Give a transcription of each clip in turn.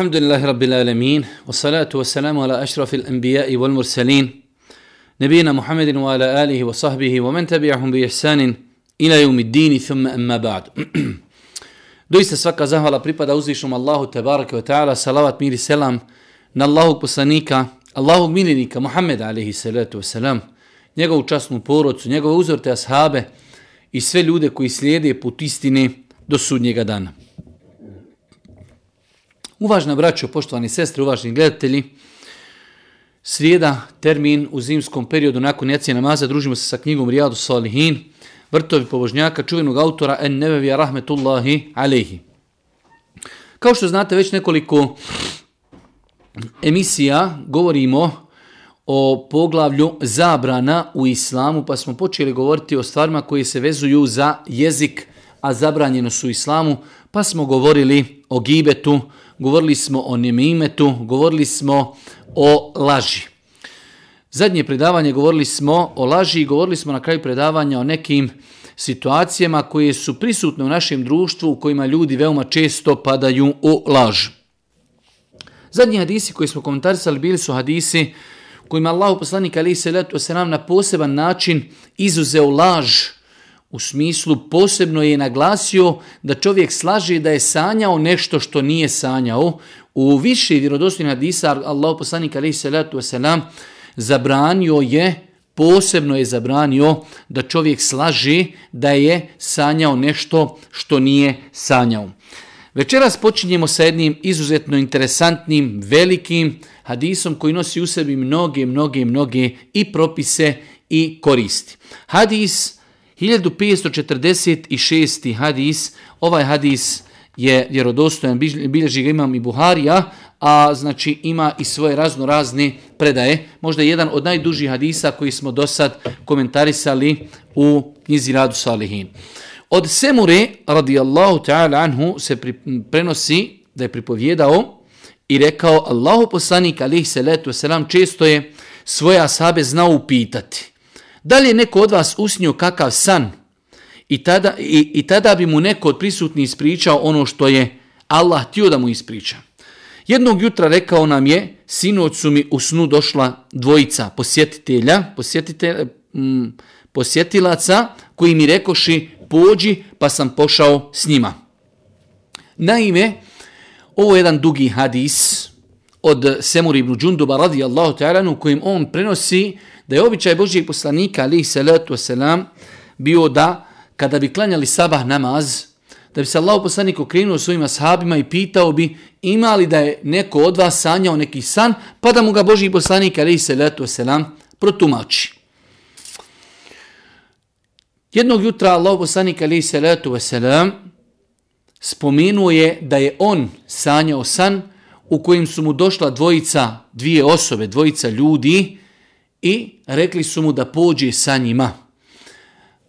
الحمد لله رب العالمين والصلاة والسلام على أشرف الأنبياء والمرسلين نبينا محمد وعلى آله وصحبه ومن تبعهم بإحسان إلى يوم الدين ثم أما بعد Doista svaka zahvala pripada uzvišnom Allahu tebareke ve ta'ala, salavat mir i selam na Allahog poslanika, Allahog miljenika Muhammed alaihi salatu wa salam, njegovu časnu porodcu, njegove uzorte ashabe i sve ljude koji slijede put istine do sudnjega dana. Uvažna braćo, poštovani sestre, uvažni gledatelji, srijeda, termin u zimskom periodu nakon jacije namaza, družimo se sa knjigom Rijadu Salihin, vrtovi pobožnjaka, čuvenog autora En Nevevija Rahmetullahi Alehi. Kao što znate, već nekoliko emisija govorimo o poglavlju zabrana u islamu, pa smo počeli govoriti o stvarima koje se vezuju za jezik, a zabranjeno su u islamu, pa smo govorili o gibetu, govorili smo o nemimetu, govorili smo o laži. Zadnje predavanje govorili smo o laži i govorili smo na kraju predavanja o nekim situacijama koje su prisutne u našem društvu u kojima ljudi veoma često padaju u laž. Zadnji hadisi koji smo komentarisali bili su hadisi kojima Allah poslanik ali se letu se nam na poseban način izuzeo laž u smislu posebno je naglasio da čovjek slaže da je sanjao nešto što nije sanjao. U više vjerodostojnih hadisa Allah poslanik alejhi salatu vesselam zabranio je posebno je zabranio da čovjek slaži da je sanjao nešto što nije sanjao. Večeras počinjemo sa jednim izuzetno interesantnim, velikim hadisom koji nosi u sebi mnoge, mnoge, mnoge i propise i koristi. Hadis 1546. hadis, ovaj hadis je vjerodostojan, bilježi ga imam i Buharija, a znači ima i svoje razno razne predaje. Možda jedan od najdužih hadisa koji smo do sad komentarisali u knjizi Radu Salihin. Od Semure, radijallahu ta'ala anhu, se pri, prenosi da je pripovjedao i rekao Allahu poslanik alihi salatu wasalam često je svoje asabe znao upitati. Da li je neko od vas usnio kakav san i tada, i, i tada bi mu neko od prisutnih ispričao ono što je Allah htio da mu ispriča. Jednog jutra rekao nam je, sinoć su mi u snu došla dvojica posjetitelja, posjetitelja, mm, posjetilaca koji mi rekoši pođi pa sam pošao s njima. Naime, ovo je jedan dugi hadis od Semur ibn Đunduba radijallahu ta'ala u kojim on prenosi da je običaj Božijeg poslanika alihi salatu wasalam bio da kada bi klanjali sabah namaz, da bi se Allah poslanik okrenuo svojim ashabima i pitao bi ima li da je neko od vas sanjao neki san, pa da mu ga Božji poslanik alihi salatu wasalam protumači. Jednog jutra Allah poslanik alihi salatu wasalam spomenuo je da je on sanjao san u kojim su mu došla dvojica, dvije osobe, dvojica ljudi i rekli su mu da pođe sa njima.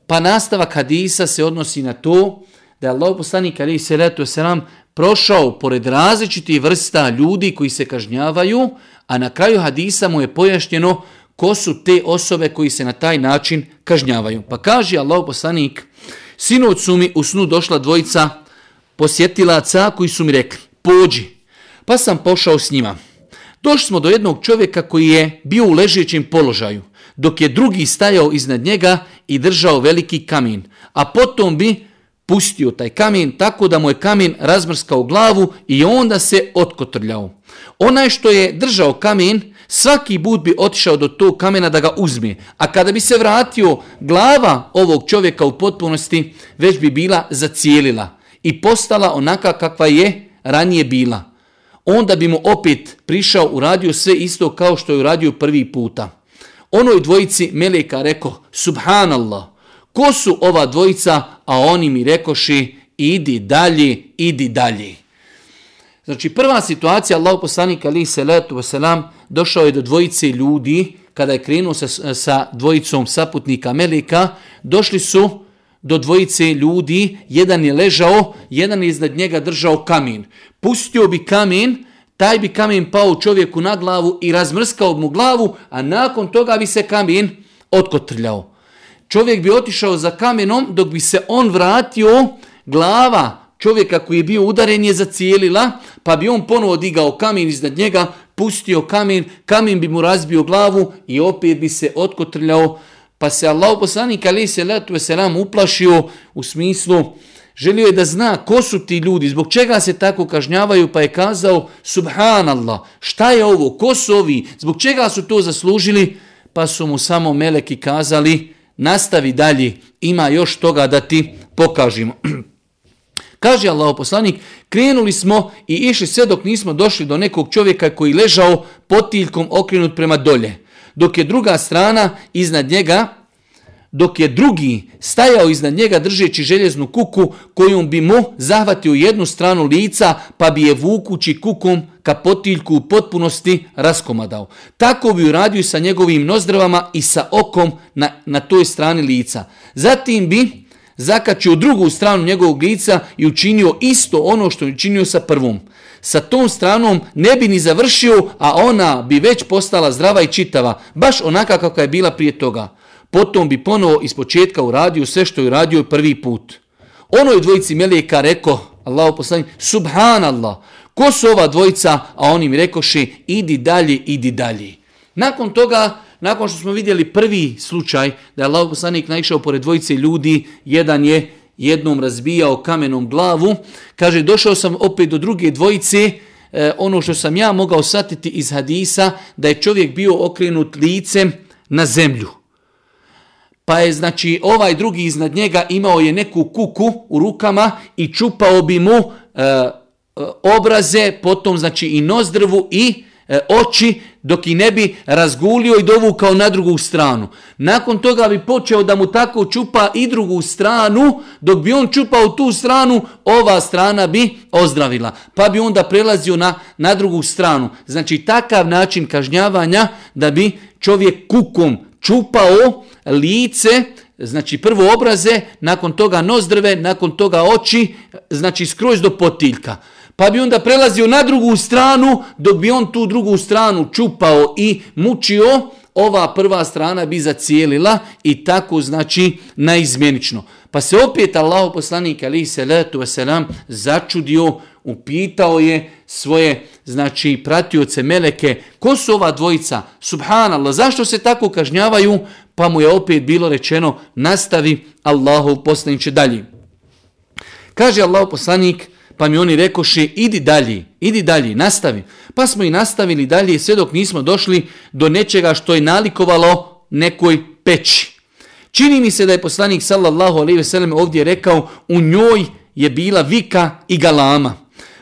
Pa nastavak hadisa se odnosi na to da je Allah poslanik ali se letu selam prošao pored različitih vrsta ljudi koji se kažnjavaju, a na kraju hadisa mu je pojašnjeno ko su te osobe koji se na taj način kažnjavaju. Pa kaže Allah poslanik, sinoć su mi u snu došla dvojica posjetilaca koji su mi rekli, pođi. Pa sam pošao s njima. Došli smo do jednog čovjeka koji je bio u ležećem položaju, dok je drugi stajao iznad njega i držao veliki kamen, a potom bi pustio taj kamen tako da mu je kamen razmrskao glavu i onda se otkotrljao. Onaj što je držao kamen, svaki bud bi otišao do tog kamena da ga uzme, a kada bi se vratio, glava ovog čovjeka u potpunosti već bi bila zacijelila i postala onaka kakva je ranije bila. Onda bi mu opet prišao, uradio sve isto kao što je uradio prvi puta. Onoj dvojici Meleka rekao, subhanallah, ko su ova dvojica, a oni mi rekoši, idi dalje, idi dalje. Znači prva situacija, Allah poslanik ali se letu wasalam, došao je do dvojice ljudi, kada je krenuo sa, sa dvojicom saputnika Meleka, došli su do dvojice ljudi, jedan je ležao, jedan je iznad njega držao kamen. Pustio bi kamen, taj bi kamen pao čovjeku na glavu i razmrskao mu glavu, a nakon toga bi se kamen otkotrljao. Čovjek bi otišao za kamenom, dok bi se on vratio, glava čovjeka koji je bio udaren je zacijelila, pa bi on ponovo digao kamen iznad njega, pustio kamen, kamen bi mu razbio glavu i opet bi se otkotrljao, pa se Allah poslanik ali se letu selam uplašio u smislu, želio je da zna ko su ti ljudi, zbog čega se tako kažnjavaju, pa je kazao, subhanallah, šta je ovo, ko su ovi, zbog čega su to zaslužili, pa su mu samo meleki kazali, nastavi dalje, ima još toga da ti pokažimo. Kaže Allah poslanik, krenuli smo i išli sve dok nismo došli do nekog čovjeka koji ležao potiljkom okrenut prema dolje. Dok je druga strana iznad njega, dok je drugi stajao iznad njega držeći željeznu kuku kojom bi mu zahvatio jednu stranu lica pa bi je vukući kukom ka potiljku u potpunosti raskomadao. Tako bi uradio sa njegovim nozdravama i sa okom na, na toj strani lica. Zatim bi zakačio drugu stranu njegovog lica i učinio isto ono što je učinio sa prvom. Sa tom stranom ne bi ni završio, a ona bi već postala zdrava i čitava, baš onaka kakva je bila prije toga. Potom bi ponovo iz početka uradio sve što je uradio prvi put. Ono je dvojici Melijeka rekao, Allah poslani, subhanallah, ko su ova dvojica, a oni mi rekoše, idi dalje, idi dalje. Nakon toga, nakon što smo vidjeli prvi slučaj da je Allah poslanik naišao pored dvojice ljudi, jedan je jednom razbijao kamenom glavu, kaže došao sam opet do druge dvojice, e, ono što sam ja mogao satiti iz hadisa, da je čovjek bio okrenut licem na zemlju. Pa je znači ovaj drugi iznad njega imao je neku kuku u rukama i čupao bi mu e, e obraze, potom znači i nozdrvu i E, oči dok i ne bi razgulio i dovukao na drugu stranu. Nakon toga bi počeo da mu tako čupa i drugu stranu, dok bi on čupao tu stranu, ova strana bi ozdravila. Pa bi onda prelazio na, na drugu stranu. Znači takav način kažnjavanja da bi čovjek kukom čupao lice, znači prvo obraze, nakon toga nozdrve, nakon toga oči, znači skroz do potiljka pa bi onda prelazio na drugu stranu, dok bi on tu drugu stranu čupao i mučio, ova prva strana bi zacijelila i tako znači naizmjenično. Pa se opet Allah poslanik ali se letu wasalam začudio, upitao je svoje znači pratioce meleke, ko su ova dvojica? Subhanallah, zašto se tako kažnjavaju? Pa mu je opet bilo rečeno, nastavi Allahov poslaniće dalje. Kaže Allah poslanik, Pa mi oni rekoše, idi dalje, idi dalje, nastavi. Pa smo i nastavili dalje sve dok nismo došli do nečega što je nalikovalo nekoj peći. Čini mi se da je poslanik sallallahu alaihi ve sellem ovdje rekao, u njoj je bila vika i galama.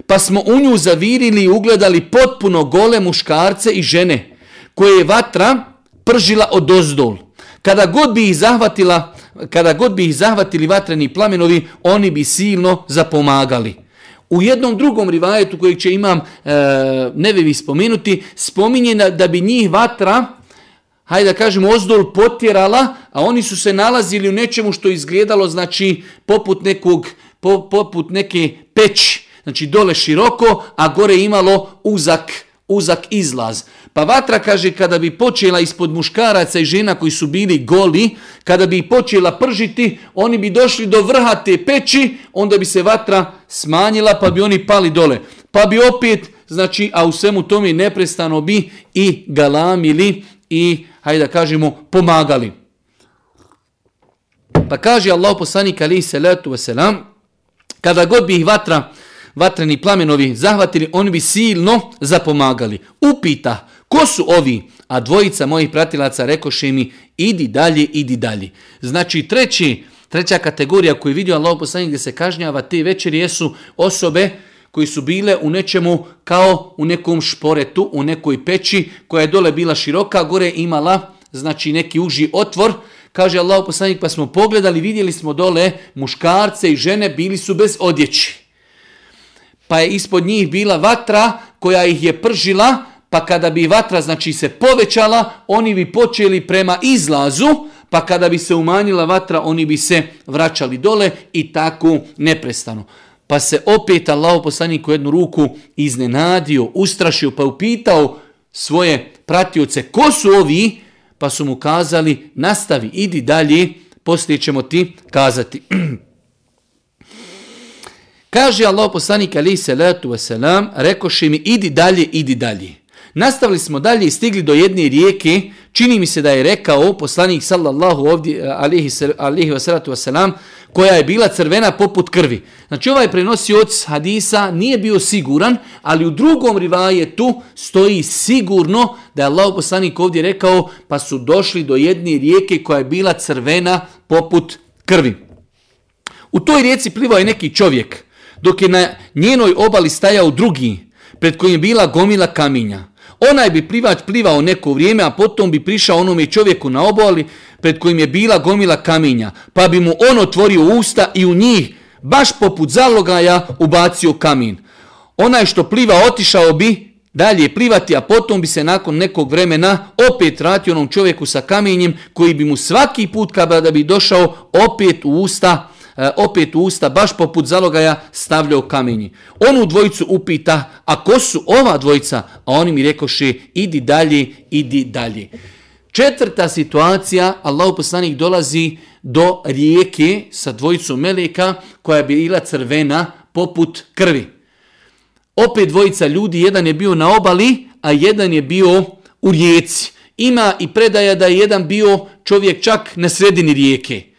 Pa smo u nju zavirili i ugledali potpuno gole muškarce i žene, koje je vatra pržila od ozdol. Kada god bi ih zahvatila, kada god bi ih zahvatili vatreni plamenovi, oni bi silno zapomagali. U jednom drugom rivajetu kojeg će imam e, nevevi spomenuti, spominje da bi njih vatra, hajde da kažemo, ozdol potjerala, a oni su se nalazili u nečemu što izgledalo, znači, poput nekog, poput neke peći, znači dole široko, a gore imalo uzak, uzak izlaz. Pa vatra kaže kada bi počela ispod muškaraca i žena koji su bili goli, kada bi počela pržiti, oni bi došli do vrha te peći, onda bi se vatra smanjila pa bi oni pali dole. Pa bi opet, znači, a u svemu tome neprestano bi i galamili i, hajde da kažemo, pomagali. Pa kaže Allah poslanik alaihi salatu wasalam, kada god bi ih vatra, vatreni plamenovi zahvatili, oni bi silno zapomagali. Upita, Ko su ovi? A dvojica mojih pratilaca rekoše mi, idi dalje, idi dalje. Znači treći, treća kategorija koju vidio Allah poslanik gdje se kažnjava te večeri jesu osobe koji su bile u nečemu kao u nekom šporetu, u nekoj peći koja je dole bila široka, gore imala znači neki uži otvor. Kaže Allah poslanik pa smo pogledali, vidjeli smo dole muškarce i žene bili su bez odjeći. Pa je ispod njih bila vatra koja ih je pržila, pa kada bi vatra znači se povećala, oni bi počeli prema izlazu, pa kada bi se umanjila vatra, oni bi se vraćali dole i tako neprestano. Pa se opet Allah poslanik u jednu ruku iznenadio, ustrašio, pa upitao svoje pratioce, ko su ovi? Pa su mu kazali, nastavi, idi dalje, poslije ćemo ti kazati. Kaže Allah poslanik ali salatu wasalam, rekoši mi idi dalje, idi dalje. Nastavili smo dalje i stigli do jedne rijeke, čini mi se da je rekao poslanik sallallahu ovdje, eh, alihi, alihi wasalatu wasalam, koja je bila crvena poput krvi. Znači ovaj prenosioc hadisa nije bio siguran, ali u drugom rivajetu stoji sigurno da je Allah poslanik ovdje rekao pa su došli do jedne rijeke koja je bila crvena poput krvi. U toj rijeci plivao je neki čovjek, dok je na njenoj obali stajao drugi, pred kojim je bila gomila kaminja. Onaj bi plivač plivao neko vrijeme, a potom bi prišao onome čovjeku na obali, pred kojim je bila gomila kamenja, pa bi mu on otvorio usta i u njih, baš poput zalogaja, ubacio kamin. Onaj što pliva otišao bi dalje plivati, a potom bi se nakon nekog vremena opet vratio onom čovjeku sa kamenjem, koji bi mu svaki put kada bi došao opet u usta E, opet u usta, baš poput zalogaja, stavljao kamenje. u dvojicu upita, a ko su ova dvojica? A oni mi rekoše, idi dalje, idi dalje. Četvrta situacija, Allah poslanik dolazi do rijeke sa dvojicom meleka, koja je bila crvena poput krvi. Opet dvojica ljudi, jedan je bio na obali, a jedan je bio u rijeci. Ima i predaja da je jedan bio čovjek čak na sredini rijeke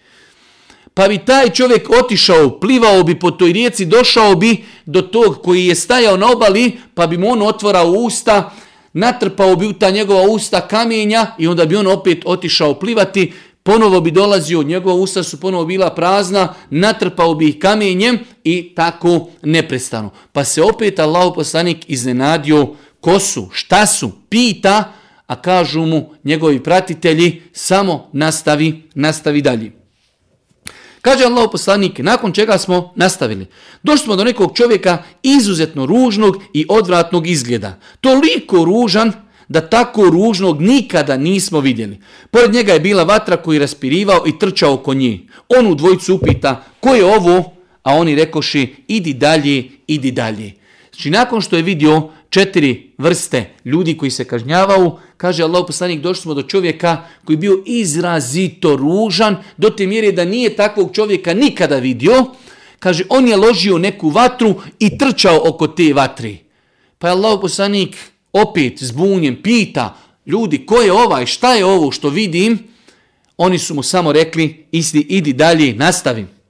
pa bi taj čovjek otišao, plivao bi po toj rijeci, došao bi do tog koji je stajao na obali, pa bi mu on otvorao usta, natrpao bi u ta njegova usta kamenja i onda bi on opet otišao plivati, ponovo bi dolazio, njegova usta su ponovo bila prazna, natrpao bi ih kamenjem i tako neprestano. Pa se opet Allah poslanik iznenadio ko su, šta su, pita, a kažu mu njegovi pratitelji, samo nastavi, nastavi dalje. Kaže Allah poslanik, nakon čega smo nastavili. Došli smo do nekog čovjeka izuzetno ružnog i odvratnog izgleda. Toliko ružan da tako ružnog nikada nismo vidjeli. Pored njega je bila vatra koji raspirivao i trčao oko nje. On u dvojicu upita, ko je ovo? A oni rekoši, idi dalje, idi dalje. Znači, nakon što je vidio četiri vrste ljudi koji se kažnjavaju, kaže Allah poslanik, došli smo do čovjeka koji je bio izrazito ružan, do te mjere da nije takvog čovjeka nikada vidio, kaže, on je ložio neku vatru i trčao oko te vatri. Pa je Allah poslanik opet zbunjen, pita, ljudi, ko je ovaj, šta je ovo što vidim? Oni su mu samo rekli, idi, idi dalje, nastavim.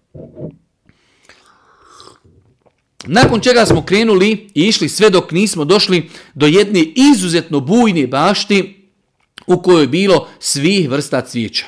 Nakon čega smo krenuli i išli sve dok nismo došli do jedne izuzetno bujne bašti u kojoj je bilo svih vrsta cvijeća.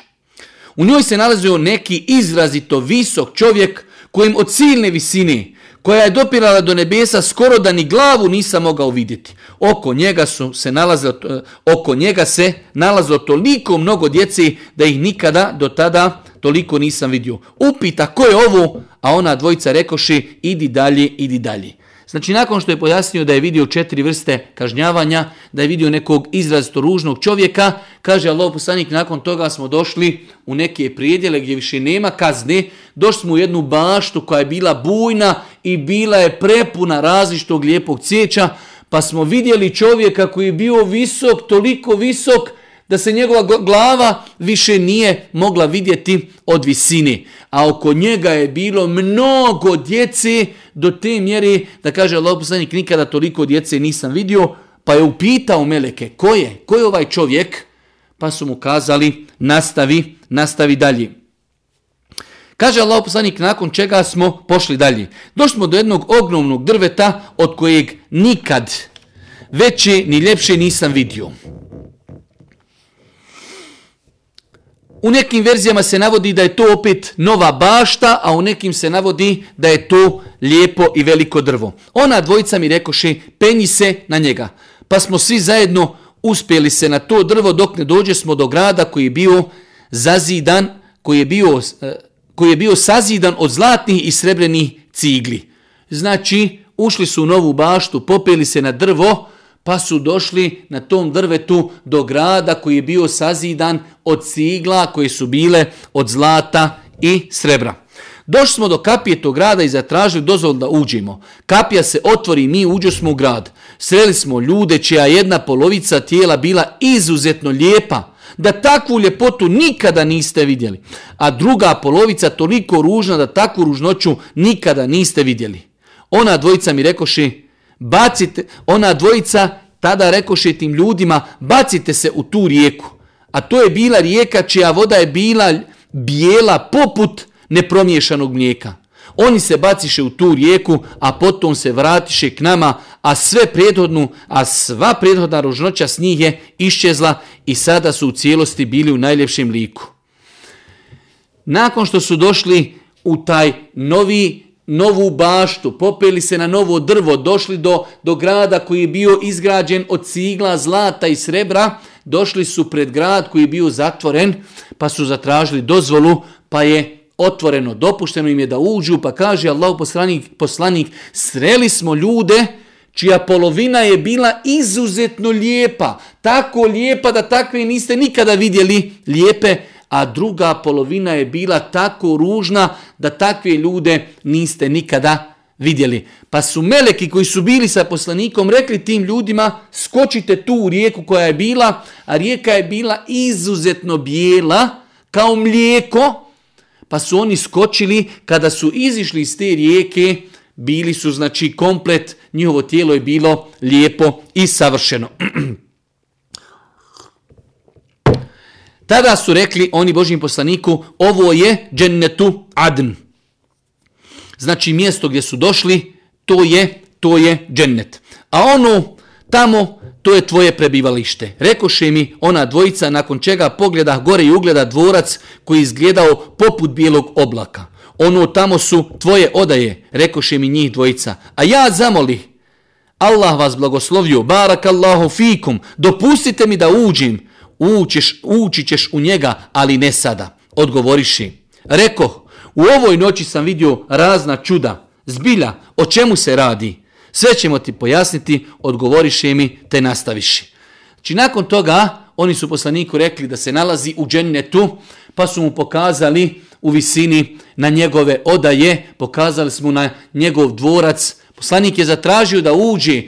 U njoj se nalazio neki izrazito visok čovjek kojim od silne visine, koja je dopirala do nebesa, skoro da ni glavu nisam mogao vidjeti. Oko njega su se nalazilo, e, oko njega se nalazilo toliko mnogo djece da ih nikada do tada toliko nisam vidio. Upita ko je ovo, a ona dvojica rekoši idi dalje, idi dalje. Znači nakon što je pojasnio da je vidio četiri vrste kažnjavanja, da je vidio nekog izrazito ružnog čovjeka, kaže Allah poslanik, nakon toga smo došli u neke prijedjele gdje više nema kazne, došli smo u jednu baštu koja je bila bujna i bila je prepuna različitog lijepog cjeća, pa smo vidjeli čovjeka koji je bio visok, toliko visok, da se njegova glava više nije mogla vidjeti od visine. A oko njega je bilo mnogo djece do te mjere da kaže Allah poslanik nikada toliko djece nisam vidio, pa je upitao Meleke ko je, ko je ovaj čovjek, pa su mu kazali nastavi, nastavi dalje. Kaže Allah poslanik nakon čega smo pošli dalje. Došli smo do jednog ogromnog drveta od kojeg nikad veće ni ljepše nisam vidio. U nekim verzijama se navodi da je to opet nova bašta, a u nekim se navodi da je to lijepo i veliko drvo. Ona dvojica mi rekoše, penji se na njega. Pa smo svi zajedno uspjeli se na to drvo dok ne dođe smo do grada koji je bio zazidan, koji je bio, e, koji je bio sazidan od zlatnih i srebrenih cigli. Znači, ušli su u novu baštu, popeli se na drvo, pa su došli na tom drvetu do grada koji je bio sazidan od cigla koje su bile od zlata i srebra. Došli smo do kapije tog grada i zatražili dozvol da uđemo. Kapija se otvori i mi uđo smo u grad. Sreli smo ljude čija jedna polovica tijela bila izuzetno lijepa, da takvu ljepotu nikada niste vidjeli, a druga polovica toliko ružna da takvu ružnoću nikada niste vidjeli. ona dvojica mi rekoše, bacite, ona dvojica tada rekoše tim ljudima, bacite se u tu rijeku. A to je bila rijeka čija voda je bila bijela poput nepromiješanog mlijeka. Oni se baciše u tu rijeku, a potom se vratiše k nama, a sve prethodnu, a sva prethodna ružnoća s njih je iščezla i sada su u cijelosti bili u najljepšem liku. Nakon što su došli u taj novi novu baštu, popeli se na novo drvo, došli do, do grada koji je bio izgrađen od cigla, zlata i srebra, došli su pred grad koji je bio zatvoren, pa su zatražili dozvolu, pa je otvoreno, dopušteno im je da uđu, pa kaže Allah poslanik, poslanik sreli smo ljude čija polovina je bila izuzetno lijepa, tako lijepa da takve niste nikada vidjeli lijepe, a druga polovina je bila tako ružna da takve ljude niste nikada vidjeli. Pa su meleki koji su bili sa poslanikom rekli tim ljudima skočite tu u rijeku koja je bila, a rijeka je bila izuzetno bijela kao mlijeko, pa su oni skočili kada su izišli iz te rijeke, bili su znači komplet, njihovo tijelo je bilo lijepo i savršeno. Tada su rekli oni Božim poslaniku, ovo je džennetu adn. Znači mjesto gdje su došli, to je, to je džennet. A ono tamo, to je tvoje prebivalište. Rekoše mi ona dvojica nakon čega pogleda gore i ugleda dvorac koji izgledao poput bijelog oblaka. Ono tamo su tvoje odaje, rekoše mi njih dvojica. A ja zamoli, Allah vas blagoslovio, barakallahu fikum, dopustite mi da uđim, ućeš, ući ćeš u njega, ali ne sada. Odgovoriši, reko, u ovoj noći sam vidio razna čuda, zbilja, o čemu se radi? Sve ćemo ti pojasniti, odgovoriši mi, te nastaviši. Znači, nakon toga, oni su poslaniku rekli da se nalazi u džennetu, pa su mu pokazali u visini na njegove odaje, pokazali smo na njegov dvorac. Poslanik je zatražio da uđe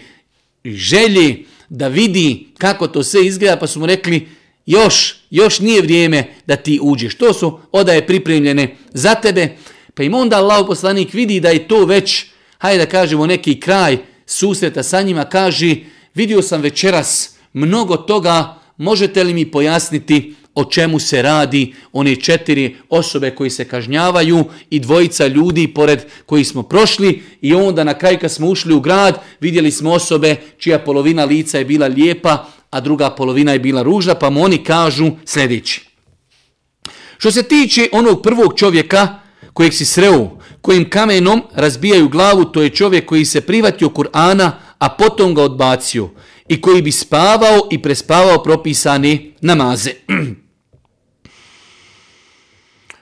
želji da vidi kako to sve izgleda, pa su mu rekli, još, još nije vrijeme da ti uđeš. To su odaje pripremljene za tebe. Pa im onda Allah poslanik vidi da je to već, hajde da kažemo, neki kraj susreta sa njima, kaže, vidio sam večeras mnogo toga, možete li mi pojasniti o čemu se radi, one četiri osobe koji se kažnjavaju i dvojica ljudi pored koji smo prošli i onda na kraj kad smo ušli u grad vidjeli smo osobe čija polovina lica je bila lijepa, a druga polovina je bila ružna, pa mu oni kažu sljedeći. Što se tiče onog prvog čovjeka kojeg si sreo, kojim kamenom razbijaju glavu, to je čovjek koji se privatio Kur'ana, a potom ga odbacio i koji bi spavao i prespavao propisane namaze.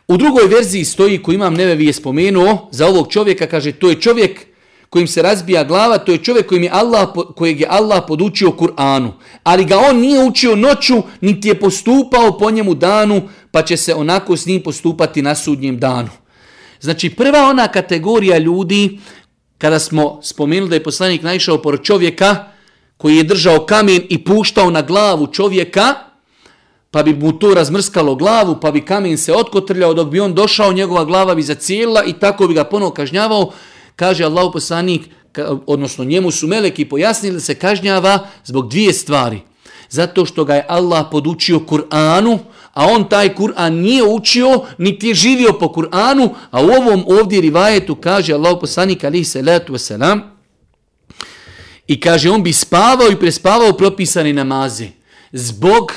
U drugoj verziji stoji koji imam nevevi je spomenuo za ovog čovjeka, kaže to je čovjek kojim se razbija glava, to je čovjek kojim je Allah, kojeg je Allah podučio Kur'anu. Ali ga on nije učio noću, niti je postupao po njemu danu, pa će se onako s njim postupati na sudnjem danu. Znači prva ona kategorija ljudi, kada smo spomenuli da je poslanik naišao por čovjeka koji je držao kamen i puštao na glavu čovjeka, pa bi mu to razmrskalo glavu, pa bi kamen se otkotrljao, dok bi on došao, njegova glava bi zacijela i tako bi ga ponovo kažnjavao, kaže Allah poslanik, odnosno njemu su meleki pojasnili da se kažnjava zbog dvije stvari. Zato što ga je Allah podučio Kur'anu, a on taj Kur'an nije učio, niti je živio po Kur'anu, a u ovom ovdje rivajetu kaže Allah poslanik alihi salatu wasalam, i kaže on bi spavao i prespavao propisane namaze. Zbog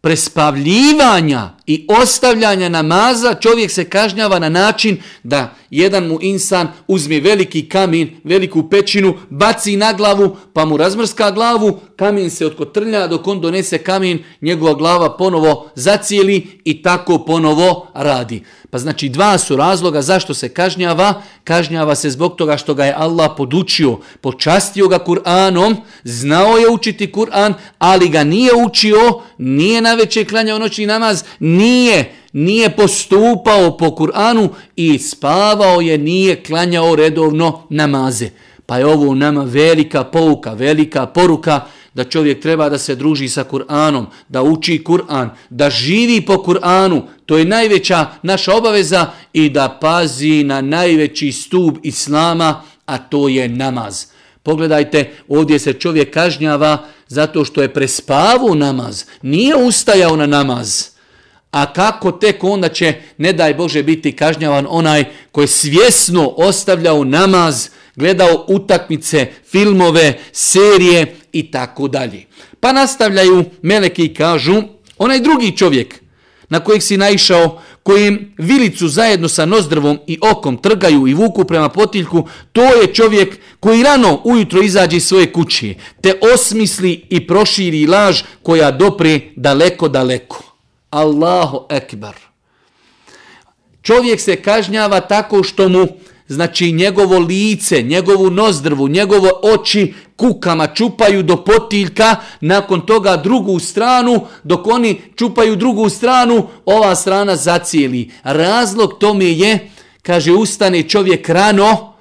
prespavljivanja i ostavljanja namaza čovjek se kažnjava na način da jedan mu insan uzme veliki kamen, veliku pećinu, baci na glavu, pa mu razmrska glavu, kamen se otkotrlja dok on donese kamen, njegova glava ponovo zacijeli i tako ponovo radi. Pa znači dva su razloga zašto se kažnjava. Kažnjava se zbog toga što ga je Allah podučio, počastio ga Kur'anom, znao je učiti Kur'an, ali ga nije učio, nije na večer klanjao noćni namaz, nije, nije postupao po Kur'anu i spavao je, nije klanjao redovno namaze. Pa je ovo nama velika pouka, velika poruka, da čovjek treba da se druži sa Kur'anom, da uči Kur'an, da živi po Kur'anu, to je najveća naša obaveza i da pazi na najveći stub Islama, a to je namaz. Pogledajte, ovdje se čovjek kažnjava zato što je prespavu namaz, nije ustajao na namaz. A kako tek onda će, ne daj Bože, biti kažnjavan onaj koji svjesno ostavljao namaz, gledao utakmice, filmove, serije i tako dalje. Pa nastavljaju meleki i kažu, onaj drugi čovjek na kojeg si naišao, kojim vilicu zajedno sa nozdrvom i okom trgaju i vuku prema potiljku, to je čovjek koji rano ujutro izađe iz svoje kuće, te osmisli i proširi laž koja dopre daleko, daleko. Allahu ekber. Čovjek se kažnjava tako što mu znači njegovo lice, njegovu nozdrvu, njegove oči kukama čupaju do potiljka, nakon toga drugu stranu, dok oni čupaju drugu stranu, ova strana zacijeli. Razlog tome je, kaže, ustane čovjek rano,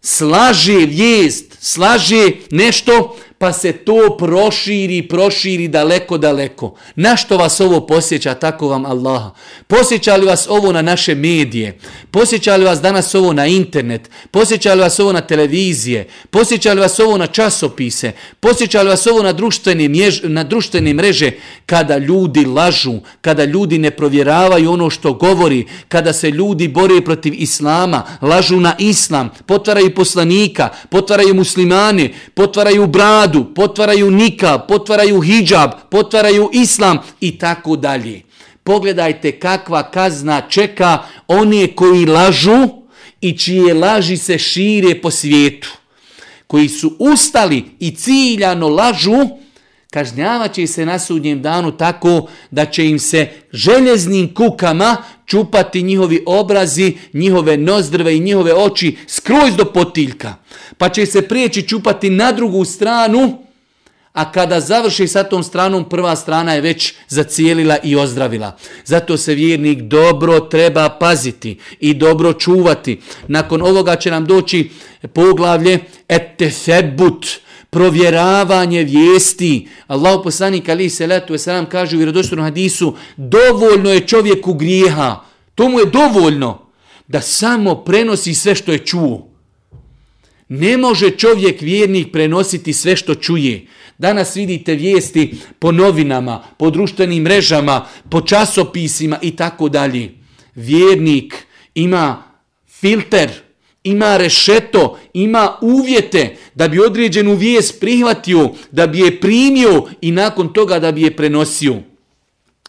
slaže vijest, slaže nešto, pa se to proširi, proširi daleko, daleko. Na što vas ovo posjeća, tako vam Allaha? Posjeća li vas ovo na naše medije? Posjeća li vas danas ovo na internet? Posjeća li vas ovo na televizije? Posjeća li vas ovo na časopise? Posjeća li vas ovo na društvene, mjež, na društvene mreže? Kada ljudi lažu, kada ljudi ne provjeravaju ono što govori, kada se ljudi bore protiv Islama, lažu na Islam, potvaraju poslanika, potvaraju muslimane, potvaraju bradu, potvaraju nika, potvaraju hijab, potvaraju islam i tako dalje. Pogledajte kakva kazna čeka one koji lažu i čije laži se šire po svijetu. Koji su ustali i ciljano lažu, kažnjavaće se na sudnjem danu tako da će im se željeznim kukama čupati njihovi obrazi, njihove nozdrve i njihove oči skroz do potiljka. Pa će se prijeći čupati na drugu stranu, a kada završi sa tom stranom, prva strana je već zacijelila i ozdravila. Zato se vjernik dobro treba paziti i dobro čuvati. Nakon ovoga će nam doći poglavlje etefebut, provjeravanje vijesti. Allah poslanik ali se letu selam kaže u vjerodostojnom hadisu, dovoljno je čovjeku grijeha. To mu je dovoljno da samo prenosi sve što je čuo. Ne može čovjek vjernik prenositi sve što čuje. Danas vidite vijesti po novinama, po društvenim mrežama, po časopisima i tako dalje. Vjernik ima filter, ima rešeto, ima uvjete da bi određenu vijest prihvatio, da bi je primio i nakon toga da bi je prenosio.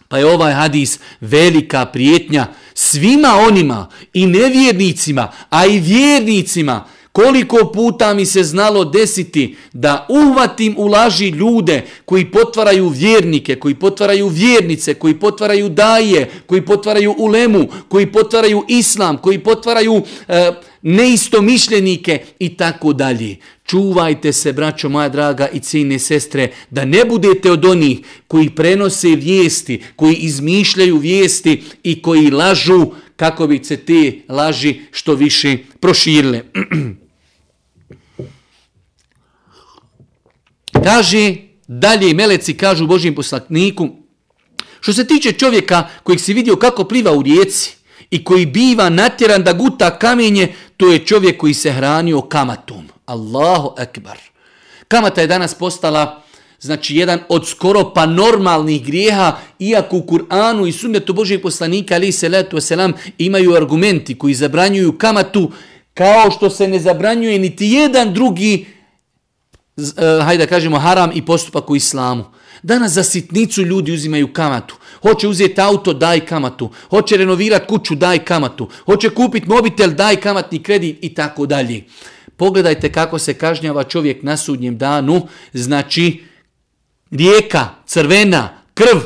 Pa je ovaj hadis velika prijetnja svima onima i nevjernicima, a i vjernicima Koliko puta mi se znalo desiti da uhvatim u laži ljude koji potvaraju vjernike, koji potvaraju vjernice, koji potvaraju daje, koji potvaraju ulemu, koji potvaraju islam, koji potvaraju e, neistomišljenike i tako dalje. Čuvajte se, braćo moja draga i cijene sestre, da ne budete od onih koji prenose vijesti, koji izmišljaju vijesti i koji lažu kako bi se te laži što više proširile. Kaže, dalje meleci kažu Božijem poslaniku, što se tiče čovjeka kojeg si vidio kako pliva u rijeci i koji biva natjeran da guta kamenje, to je čovjek koji se hranio kamatom. Allahu ekbar. Kamata je danas postala znači jedan od skoro pa normalnih grijeha, iako u Kur'anu i sunnetu Božijeg poslanika, ali se letu selam, imaju argumenti koji zabranjuju kamatu, kao što se ne zabranjuje niti jedan drugi E, hajde da kažemo, haram i postupak u islamu. Danas za sitnicu ljudi uzimaju kamatu. Hoće uzeti auto, daj kamatu. Hoće renovirati kuću, daj kamatu. Hoće kupiti mobitel, daj kamatni kredit i tako dalje. Pogledajte kako se kažnjava čovjek na sudnjem danu. Znači, rijeka, crvena, krv.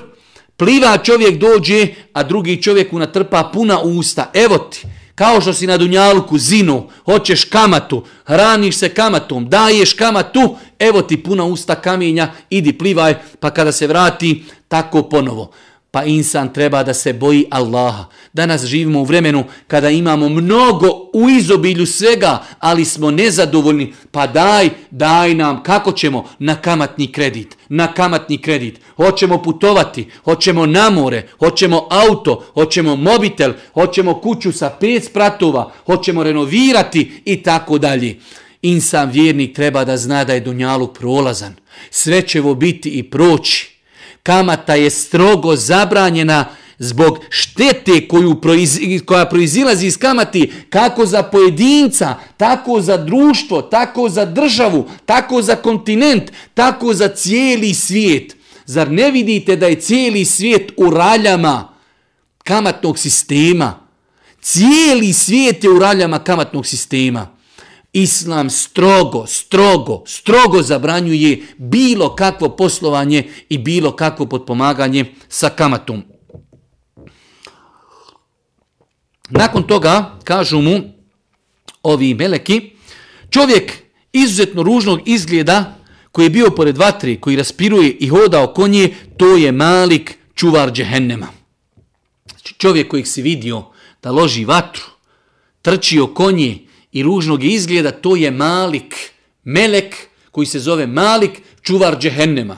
Pliva čovjek dođe, a drugi čovjek mu natrpa puna usta. Evo ti, Kao što si na dunjalku zinu, hoćeš kamatu, hraniš se kamatom, daješ kamatu, evo ti puna usta kamenja, idi plivaj, pa kada se vrati, tako ponovo. Pa insan treba da se boji Allaha. Danas živimo u vremenu kada imamo mnogo u izobilju svega, ali smo nezadovoljni. Pa daj, daj nam, kako ćemo? Na kamatni kredit. Na kamatni kredit. Hoćemo putovati, hoćemo na more, hoćemo auto, hoćemo mobitel, hoćemo kuću sa pet spratova, hoćemo renovirati i tako dalje. Insan vjernik treba da zna da je dunjaluk prolazan. Sve će vo biti i proći. Kamata je strogo zabranjena zbog štete koju proiz, koja proizilazi iz kamati kako za pojedinca, tako za društvo, tako za državu, tako za kontinent, tako za cijeli svijet. Zar ne vidite da je cijeli svijet u raljama kamatnog sistema? Cijeli svijet je u raljama kamatnog sistema. Islam strogo, strogo, strogo zabranjuje bilo kakvo poslovanje i bilo kakvo potpomaganje sa kamatom. Nakon toga, kažu mu ovi meleki, čovjek izuzetno ružnog izgleda koji je bio pored vatri, koji raspiruje i hodao konje, to je malik čuvar džehennema. Znači, čovjek kojeg si vidio da loži vatru, trčio konje i ružnog izgleda, to je malik, melek koji se zove malik čuvar džehennema.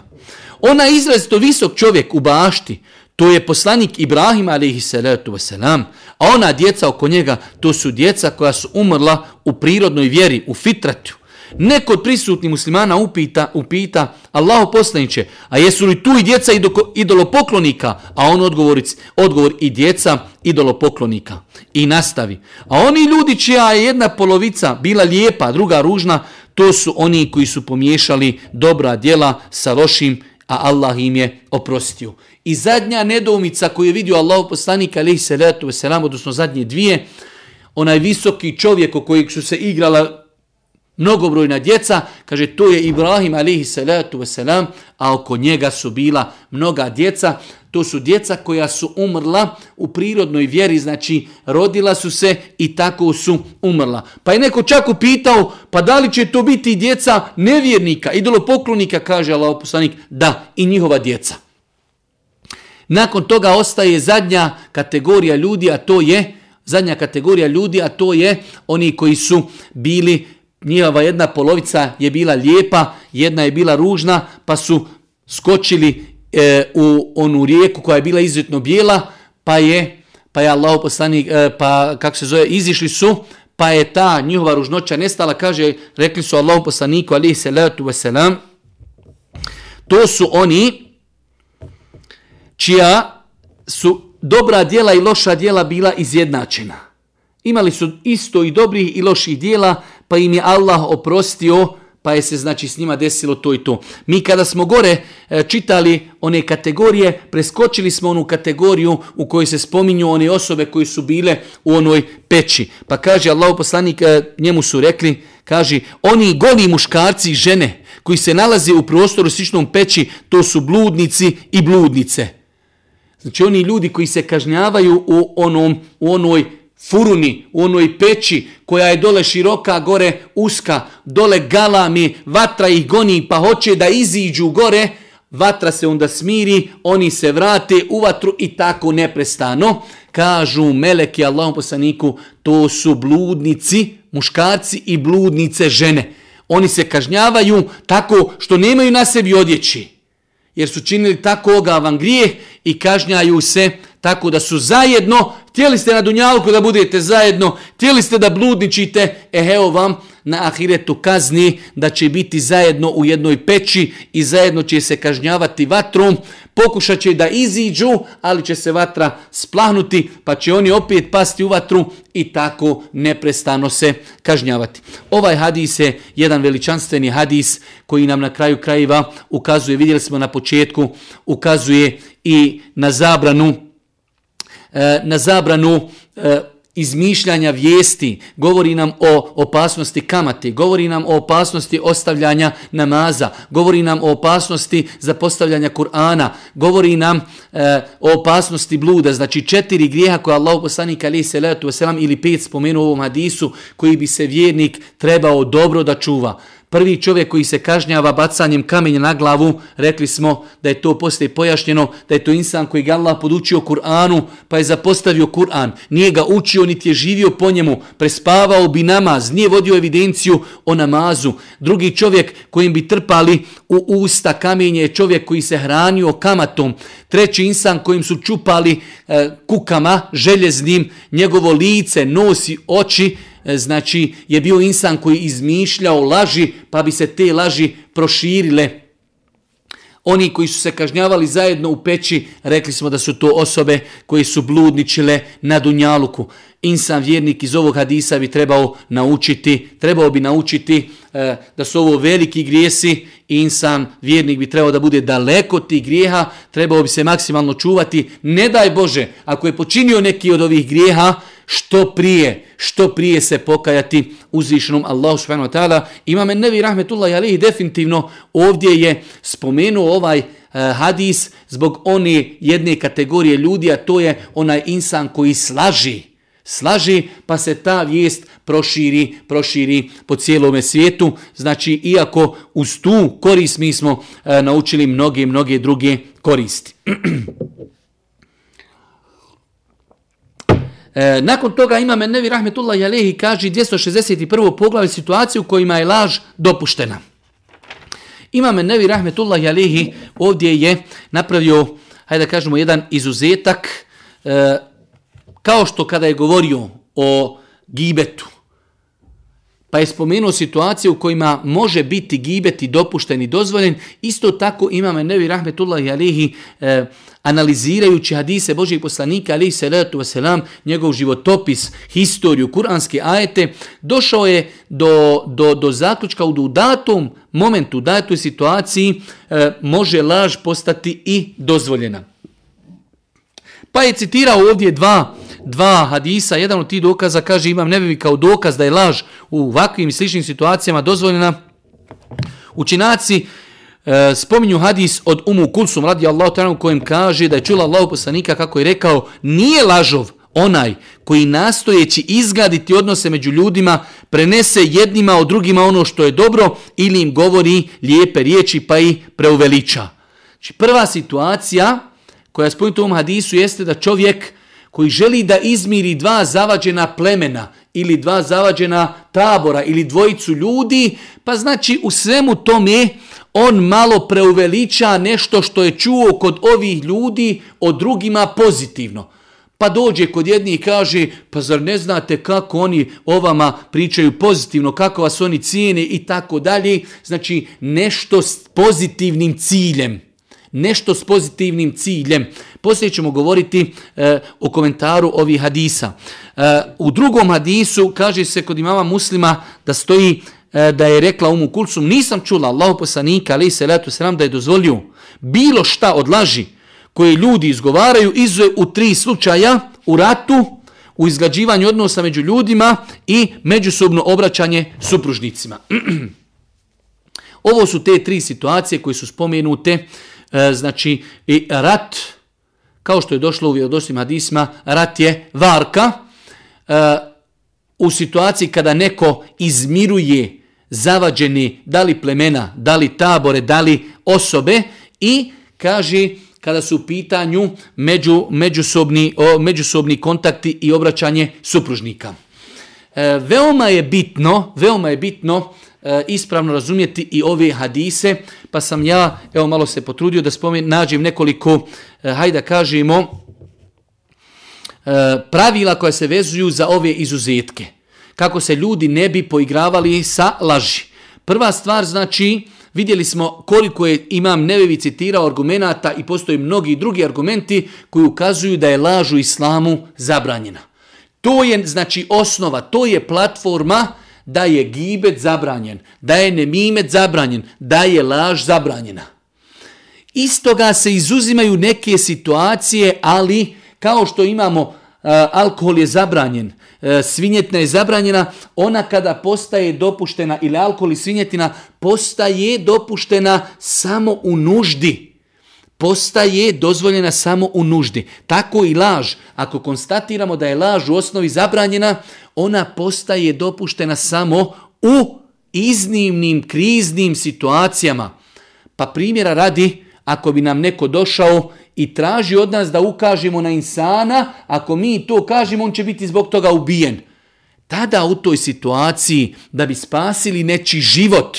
Ona je izrazito visok čovjek u bašti, To je poslanik Ibrahim alaihi wasalam, a ona djeca oko njega, to su djeca koja su umrla u prirodnoj vjeri, u fitratu. Neko od prisutnih muslimana upita, upita Allahu poslaniće, a jesu li tu i djeca idolopoklonika? A on odgovori, odgovor i djeca idolopoklonika. I nastavi. A oni ljudi čija je jedna polovica bila lijepa, druga ružna, to su oni koji su pomiješali dobra djela sa lošim, a Allah im je oprostio. I zadnja nedoumica koju je vidio Allah poslanik alaihi salatu wasalam, odnosno zadnje dvije, onaj visoki čovjek o kojeg su se igrala mnogobrojna djeca, kaže to je Ibrahim alihi salatu wasalam, a oko njega su bila mnoga djeca, to su djeca koja su umrla u prirodnoj vjeri, znači rodila su se i tako su umrla. Pa je neko čak upitao, pa da li će to biti djeca nevjernika, idolopoklonika, kaže Allah poslanik, da, i njihova djeca. Nakon toga ostaje zadnja kategorija ljudi, a to je zadnja kategorija ljudi, a to je oni koji su bili njihova jedna polovica je bila lijepa, jedna je bila ružna, pa su skočili e, u onu rijeku koja je bila izuzetno bijela, pa je pa je Allah poslanik, e, pa kako se zove, izišli su, pa je ta njihova ružnoća nestala, kaže, rekli su Allah poslaniku, alihi salatu wasalam, to su oni, čija su dobra dijela i loša dijela bila izjednačena. Imali su isto i dobrih i loših dijela, pa im je Allah oprostio, pa je se znači s njima desilo to i to. Mi kada smo gore e, čitali one kategorije, preskočili smo onu kategoriju u kojoj se spominju one osobe koji su bile u onoj peći. Pa kaže Allah poslanik, e, njemu su rekli, kaže, oni goli muškarci i žene koji se nalaze u prostoru sličnom peći, to su bludnici i bludnice. Znači oni ljudi koji se kažnjavaju u onom u onoj furuni, u onoj peći koja je dole široka, gore uska, dole galami, vatra ih goni pa hoće da iziđu gore, vatra se onda smiri, oni se vrate u vatru i tako neprestano. Kažu meleki Allahom poslaniku, to su bludnici, muškarci i bludnice žene. Oni se kažnjavaju tako što nemaju na sebi odjeći jer su činili tako ogavan grijeh i kažnjaju se tako da su zajedno, htjeli ste na dunjalku da budete zajedno, htjeli ste da bludničite, e evo vam na ahiretu kazni da će biti zajedno u jednoj peći i zajedno će se kažnjavati vatrom, pokušat će da iziđu, ali će se vatra splahnuti, pa će oni opet pasti u vatru i tako neprestano se kažnjavati. Ovaj hadis je jedan veličanstveni hadis koji nam na kraju krajeva ukazuje, vidjeli smo na početku, ukazuje i na zabranu e, na zabranu e, izmišljanja vijesti, govori nam o opasnosti kamati, govori nam o opasnosti ostavljanja namaza, govori nam o opasnosti zapostavljanja Kur'ana, govori nam e, o opasnosti bluda, znači četiri grijeha koje Allah poslanik ali salatu wasalam ili pet spomenu u ovom hadisu koji bi se vjernik trebao dobro da čuva. Prvi čovjek koji se kažnjava bacanjem kamenja na glavu, rekli smo da je to poslije pojašnjeno, da je to insan koji ga Allah podučio Kur'anu, pa je zapostavio Kur'an. Nije ga učio, niti je živio po njemu, prespavao bi namaz, nije vodio evidenciju o namazu. Drugi čovjek kojim bi trpali u usta kamenje je čovjek koji se hranio kamatom. Treći insan kojim su čupali e, kukama željeznim, njegovo lice, nosi, oči, E, znači je bio insan koji izmišljao laži, pa bi se te laži proširile. Oni koji su se kažnjavali zajedno u peći, rekli smo da su to osobe koji su bludničile na Dunjaluku. Insan vjernik iz ovog hadisa bi trebao naučiti, trebao bi naučiti e, da su ovo veliki grijesi insan vjernik bi trebao da bude daleko tih grijeha, trebao bi se maksimalno čuvati. Ne daj Bože, ako je počinio neki od ovih grijeha, što prije, što prije se pokajati uzvišenom Allahu subhanahu wa ta'ala. Imam Nevi Rahmetullah Alihi definitivno ovdje je spomenuo ovaj eh, hadis zbog one jedne kategorije ljudi, a to je onaj insan koji slaži slaži, pa se ta vijest proširi, proširi po cijelome svijetu. Znači, iako uz tu korist mi smo e, naučili mnoge, mnoge druge koristi. e, nakon toga ima Menevi Rahmetullah Jalehi kaže 261. poglavlje situacije u kojima je laž dopuštena. Ima Menevi Rahmetullah Jalehi ovdje je napravio, hajde da kažemo, jedan izuzetak e, kao što kada je govorio o gibetu, pa je spomenuo situacije u kojima može biti gibet i dopušten i dozvoljen, isto tako ima Menevi Rahmetullah Jalehi e, analizirajući hadise Božijeg poslanika alihi salatu wasalam, njegov životopis, historiju, kuranske ajete, došao je do, do, do zaključka u datom momentu, u datoj situaciji e, može laž postati i dozvoljena. Pa je citirao ovdje dva dva hadisa, jedan od tih dokaza kaže imam nebevi kao dokaz da je laž u ovakvim i sličnim situacijama dozvoljena. Učinaci e, spominju hadis od Umu Kulsum radi Allahu ta'ala kojem kaže da je čula Allahu poslanika kako je rekao nije lažov onaj koji nastojeći izgraditi odnose među ljudima prenese jednima od drugima ono što je dobro ili im govori lijepe riječi pa i preuveliča. Znači prva situacija koja je spomenuta u ovom hadisu jeste da čovjek koji želi da izmiri dva zavađena plemena ili dva zavađena tabora ili dvojicu ljudi, pa znači u svemu tome on malo preuveliča nešto što je čuo kod ovih ljudi o drugima pozitivno. Pa dođe kod jednih i kaže, pa zar ne znate kako oni ovama pričaju pozitivno, kako vas oni cijene i tako dalje. Znači nešto s pozitivnim ciljem nešto s pozitivnim ciljem. Poslije ćemo govoriti e, o komentaru ovih hadisa. E, u drugom hadisu kaže se kod imama muslima da stoji E, da je rekla Umu Kulsum, nisam čula Allahu poslanika, ali se letu sram, da je dozvolio bilo šta od laži koje ljudi izgovaraju izuje u tri slučaja, u ratu, u izgrađivanju odnosa među ljudima i međusobno obraćanje supružnicima. Ovo su te tri situacije koje su spomenute e, znači i rat, kao što je došlo u vjerodostim hadisma, rat je varka. E, u situaciji kada neko izmiruje zavađeni da li plemena, da li tabore, da li osobe i kaže kada su u pitanju među, međusobni, o, međusobni kontakti i obraćanje supružnika. E, veoma je bitno, veoma je bitno e, ispravno razumjeti i ove hadise, pa sam ja, evo malo se potrudio da spomen, nađem nekoliko, e, hajde da kažemo, e, pravila koja se vezuju za ove izuzetke. Kako se ljudi ne bi poigravali sa laži. Prva stvar znači, vidjeli smo koliko je imam nevevi citirao argumenta i postoji mnogi drugi argumenti koji ukazuju da je laž u islamu zabranjena. To je znači osnova, to je platforma da je gibet zabranjen, da je nemimet zabranjen, da je laž zabranjena. Istoga se izuzimaju neke situacije, ali kao što imamo alkohol je zabranjen, e, svinjetina je zabranjena, ona kada postaje dopuštena ili alkohol i svinjetina postaje dopuštena samo u nuždi postaje dozvoljena samo u nuždi. Tako i laž. Ako konstatiramo da je laž u osnovi zabranjena, ona postaje dopuštena samo u iznimnim kriznim situacijama. Pa primjera radi, ako bi nam neko došao i traži od nas da ukažemo na insana, ako mi to kažemo, on će biti zbog toga ubijen. Tada u toj situaciji, da bi spasili neči život,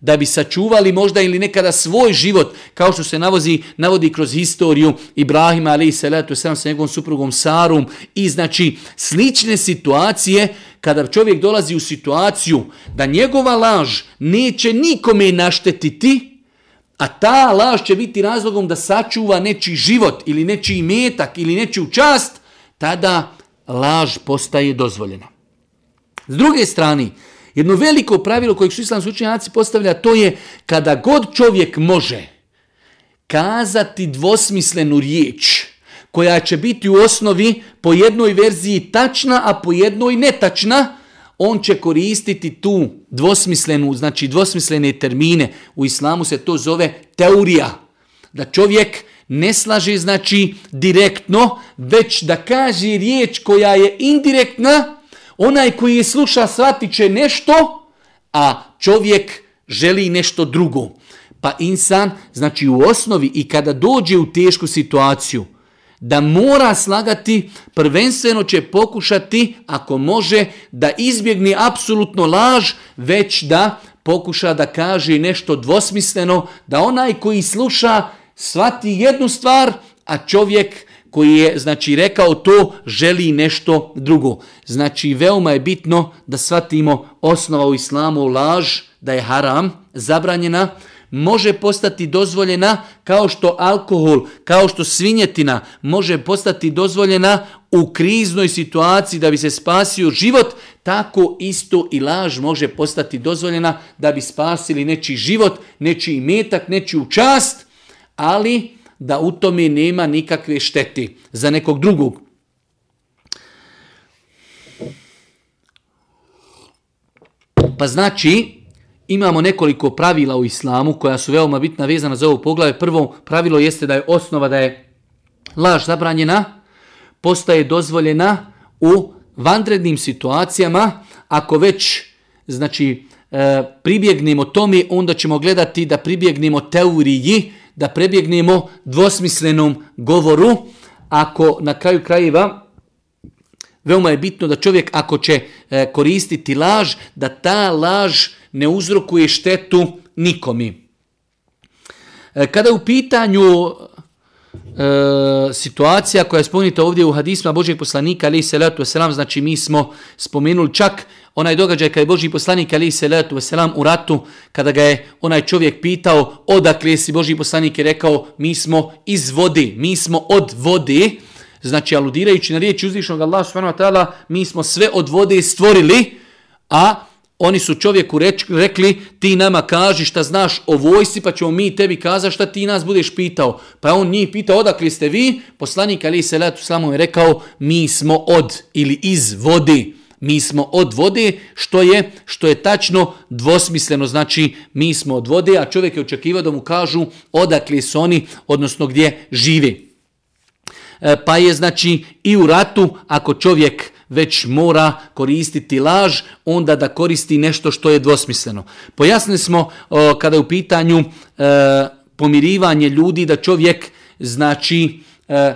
da bi sačuvali možda ili nekada svoj život, kao što se navozi, navodi kroz historiju Ibrahima ali i salatu sam sa njegovom suprugom Sarum i znači slične situacije kada čovjek dolazi u situaciju da njegova laž neće nikome naštetiti, a ta laž će biti razlogom da sačuva nečiji život ili nečiji metak ili nečiju čast, tada laž postaje dozvoljena. S druge strane, jedno veliko pravilo kojeg su islamski učenjaci postavlja, to je kada god čovjek može kazati dvosmislenu riječ, koja će biti u osnovi po jednoj verziji tačna, a po jednoj netačna, on će koristiti tu dvosmislenu, znači dvosmislene termine. U islamu se to zove teorija. Da čovjek ne slaže znači direktno, već da kaže riječ koja je indirektna, onaj koji je sluša shvatit će nešto, a čovjek želi nešto drugo. Pa insan, znači u osnovi i kada dođe u tešku situaciju, da mora slagati, prvenstveno će pokušati, ako može, da izbjegne apsolutno laž, već da pokuša da kaže nešto dvosmisleno, da onaj koji sluša svati jednu stvar, a čovjek koji je znači rekao to želi nešto drugo. Znači veoma je bitno da shvatimo osnova u islamu laž, da je haram, zabranjena, može postati dozvoljena kao što alkohol, kao što svinjetina može postati dozvoljena u kriznoj situaciji da bi se spasio život, tako isto i laž može postati dozvoljena da bi spasili nečiji život, nečiji metak, nečiju čast, ali da u tome nema nikakve šteti za nekog drugog. Pa znači, imamo nekoliko pravila u islamu koja su veoma bitna vezana za ovo poglave. Prvo pravilo jeste da je osnova da je laž zabranjena, postaje dozvoljena u vanrednim situacijama. Ako već znači, e, pribjegnemo tome, onda ćemo gledati da pribjegnemo teoriji, da prebjegnemo dvosmislenom govoru. Ako na kraju krajeva Veoma je bitno da čovjek ako će e, koristiti laž, da ta laž ne uzrokuje štetu nikomi. E, kada u pitanju e, situacija koja je spomenuta ovdje u hadisma Božeg poslanika, ali salatu wasalam, znači mi smo spomenuli čak onaj događaj kada je Božji poslanik, ali salatu wasalam, u ratu, kada ga je onaj čovjek pitao odakle si Božji poslanik je rekao mi smo iz vode, mi smo od vode, znači aludirajući na riječ uzvišnog Allaha subhanahu wa ta'ala, mi smo sve od vode stvorili, a oni su čovjeku rekli, ti nama kaži šta znaš o vojsi, pa ćemo mi tebi kazati šta ti nas budeš pitao. Pa on njih pitao, odakle ste vi? Poslanik Ali Salatu Slamu je rekao, mi smo od ili iz vode. Mi smo od vode, što je što je tačno dvosmisleno, znači mi smo od vode, a čovjek je očekivao da mu kažu odakle su oni, odnosno gdje žive. E, pa je znači i u ratu ako čovjek već mora koristiti laž, onda da koristi nešto što je dvosmisleno. Pojasnili smo kada je u pitanju e, pomirivanje ljudi da čovjek znači e,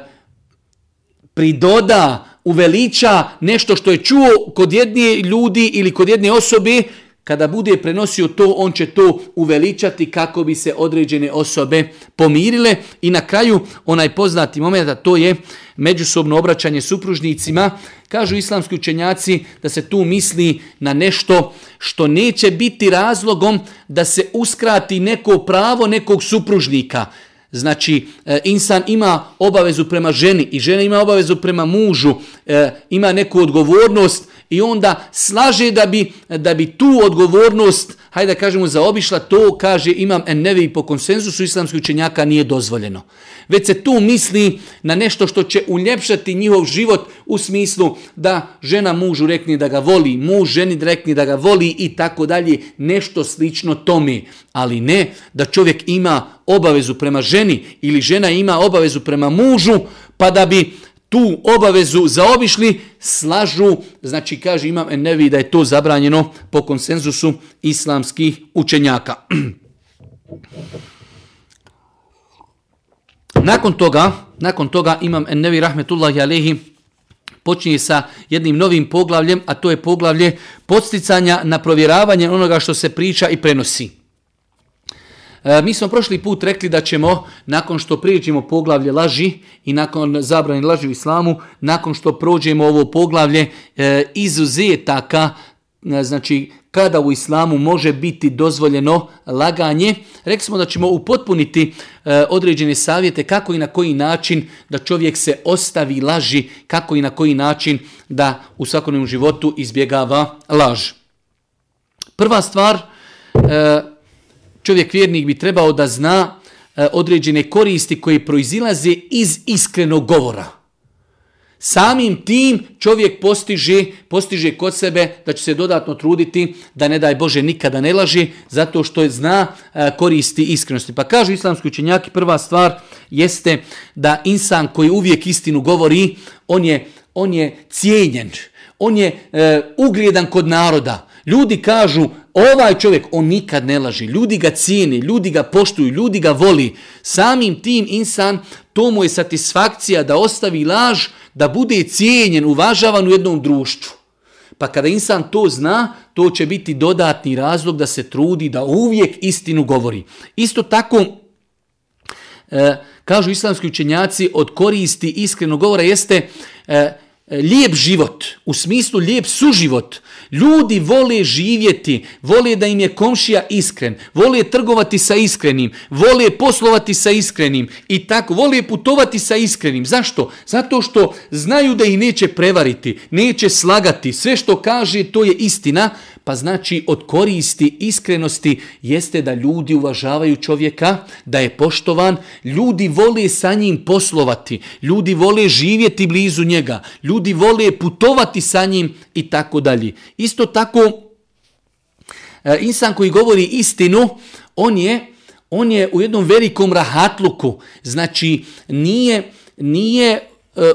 pridoda, uveliča nešto što je čuo kod jedne ljudi ili kod jedne osobe kada bude prenosio to, on će to uveličati kako bi se određene osobe pomirile. I na kraju, onaj poznati moment, a to je međusobno obraćanje supružnicima. Kažu islamski učenjaci da se tu misli na nešto što neće biti razlogom da se uskrati neko pravo nekog supružnika. Znači, e, insan ima obavezu prema ženi i žena ima obavezu prema mužu, e, ima neku odgovornost i onda slaže da bi, da bi tu odgovornost, hajde da kažemo, zaobišla, to kaže imam en nevi po konsenzusu islamskih učenjaka nije dozvoljeno. Već se tu misli na nešto što će uljepšati njihov život u smislu da žena mužu rekne da ga voli, muž ženi rekne da ga voli i tako dalje, nešto slično tome. Ali ne da čovjek ima obavezu prema ženi ili žena ima obavezu prema mužu, pa da bi tu obavezu zaobišli, slažu, znači kaže imam enevi da je to zabranjeno po konsenzusu islamskih učenjaka. Nakon toga, nakon toga imam enevi rahmetullahi alehi počinje sa jednim novim poglavljem, a to je poglavlje podsticanja na provjeravanje onoga što se priča i prenosi. E, mi smo prošli put rekli da ćemo, nakon što prijeđemo poglavlje laži i nakon zabrane laži u islamu, nakon što prođemo ovo poglavlje e, izuzetaka, e, znači kada u islamu može biti dozvoljeno laganje, rekli smo da ćemo upotpuniti e, određene savjete kako i na koji način da čovjek se ostavi laži, kako i na koji način da u svakodnevnom životu izbjegava laž. Prva stvar, e, čovjek vjernik bi trebao da zna e, određene koristi koje proizilaze iz iskrenog govora. Samim tim čovjek postiže, postiže kod sebe da će se dodatno truditi da ne daj Bože nikada ne laži zato što je zna e, koristi iskrenosti. Pa kažu islamski učenjaki prva stvar jeste da insan koji uvijek istinu govori on je, on je cijenjen, on je e, ugljedan kod naroda. Ljudi kažu ovaj čovjek, on nikad ne laži, ljudi ga cijeni, ljudi ga poštuju, ljudi ga voli. Samim tim insan, to mu je satisfakcija da ostavi laž, da bude cijenjen, uvažavan u jednom društvu. Pa kada insan to zna, to će biti dodatni razlog da se trudi, da uvijek istinu govori. Isto tako, e, kažu islamski učenjaci, od koristi iskrenog govora jeste e, lijep život, u smislu lijep suživot. Ljudi vole živjeti, vole da im je komšija iskren, vole trgovati sa iskrenim, vole poslovati sa iskrenim i tako, vole putovati sa iskrenim. Zašto? Zato što znaju da ih neće prevariti, neće slagati, sve što kaže to je istina, Pa znači od koristi iskrenosti jeste da ljudi uvažavaju čovjeka, da je poštovan, ljudi vole sa njim poslovati, ljudi vole živjeti blizu njega, ljudi vole putovati sa njim i tako dalje. Isto tako, e, insan koji govori istinu, on je, on je u jednom velikom rahatluku, znači nije, nije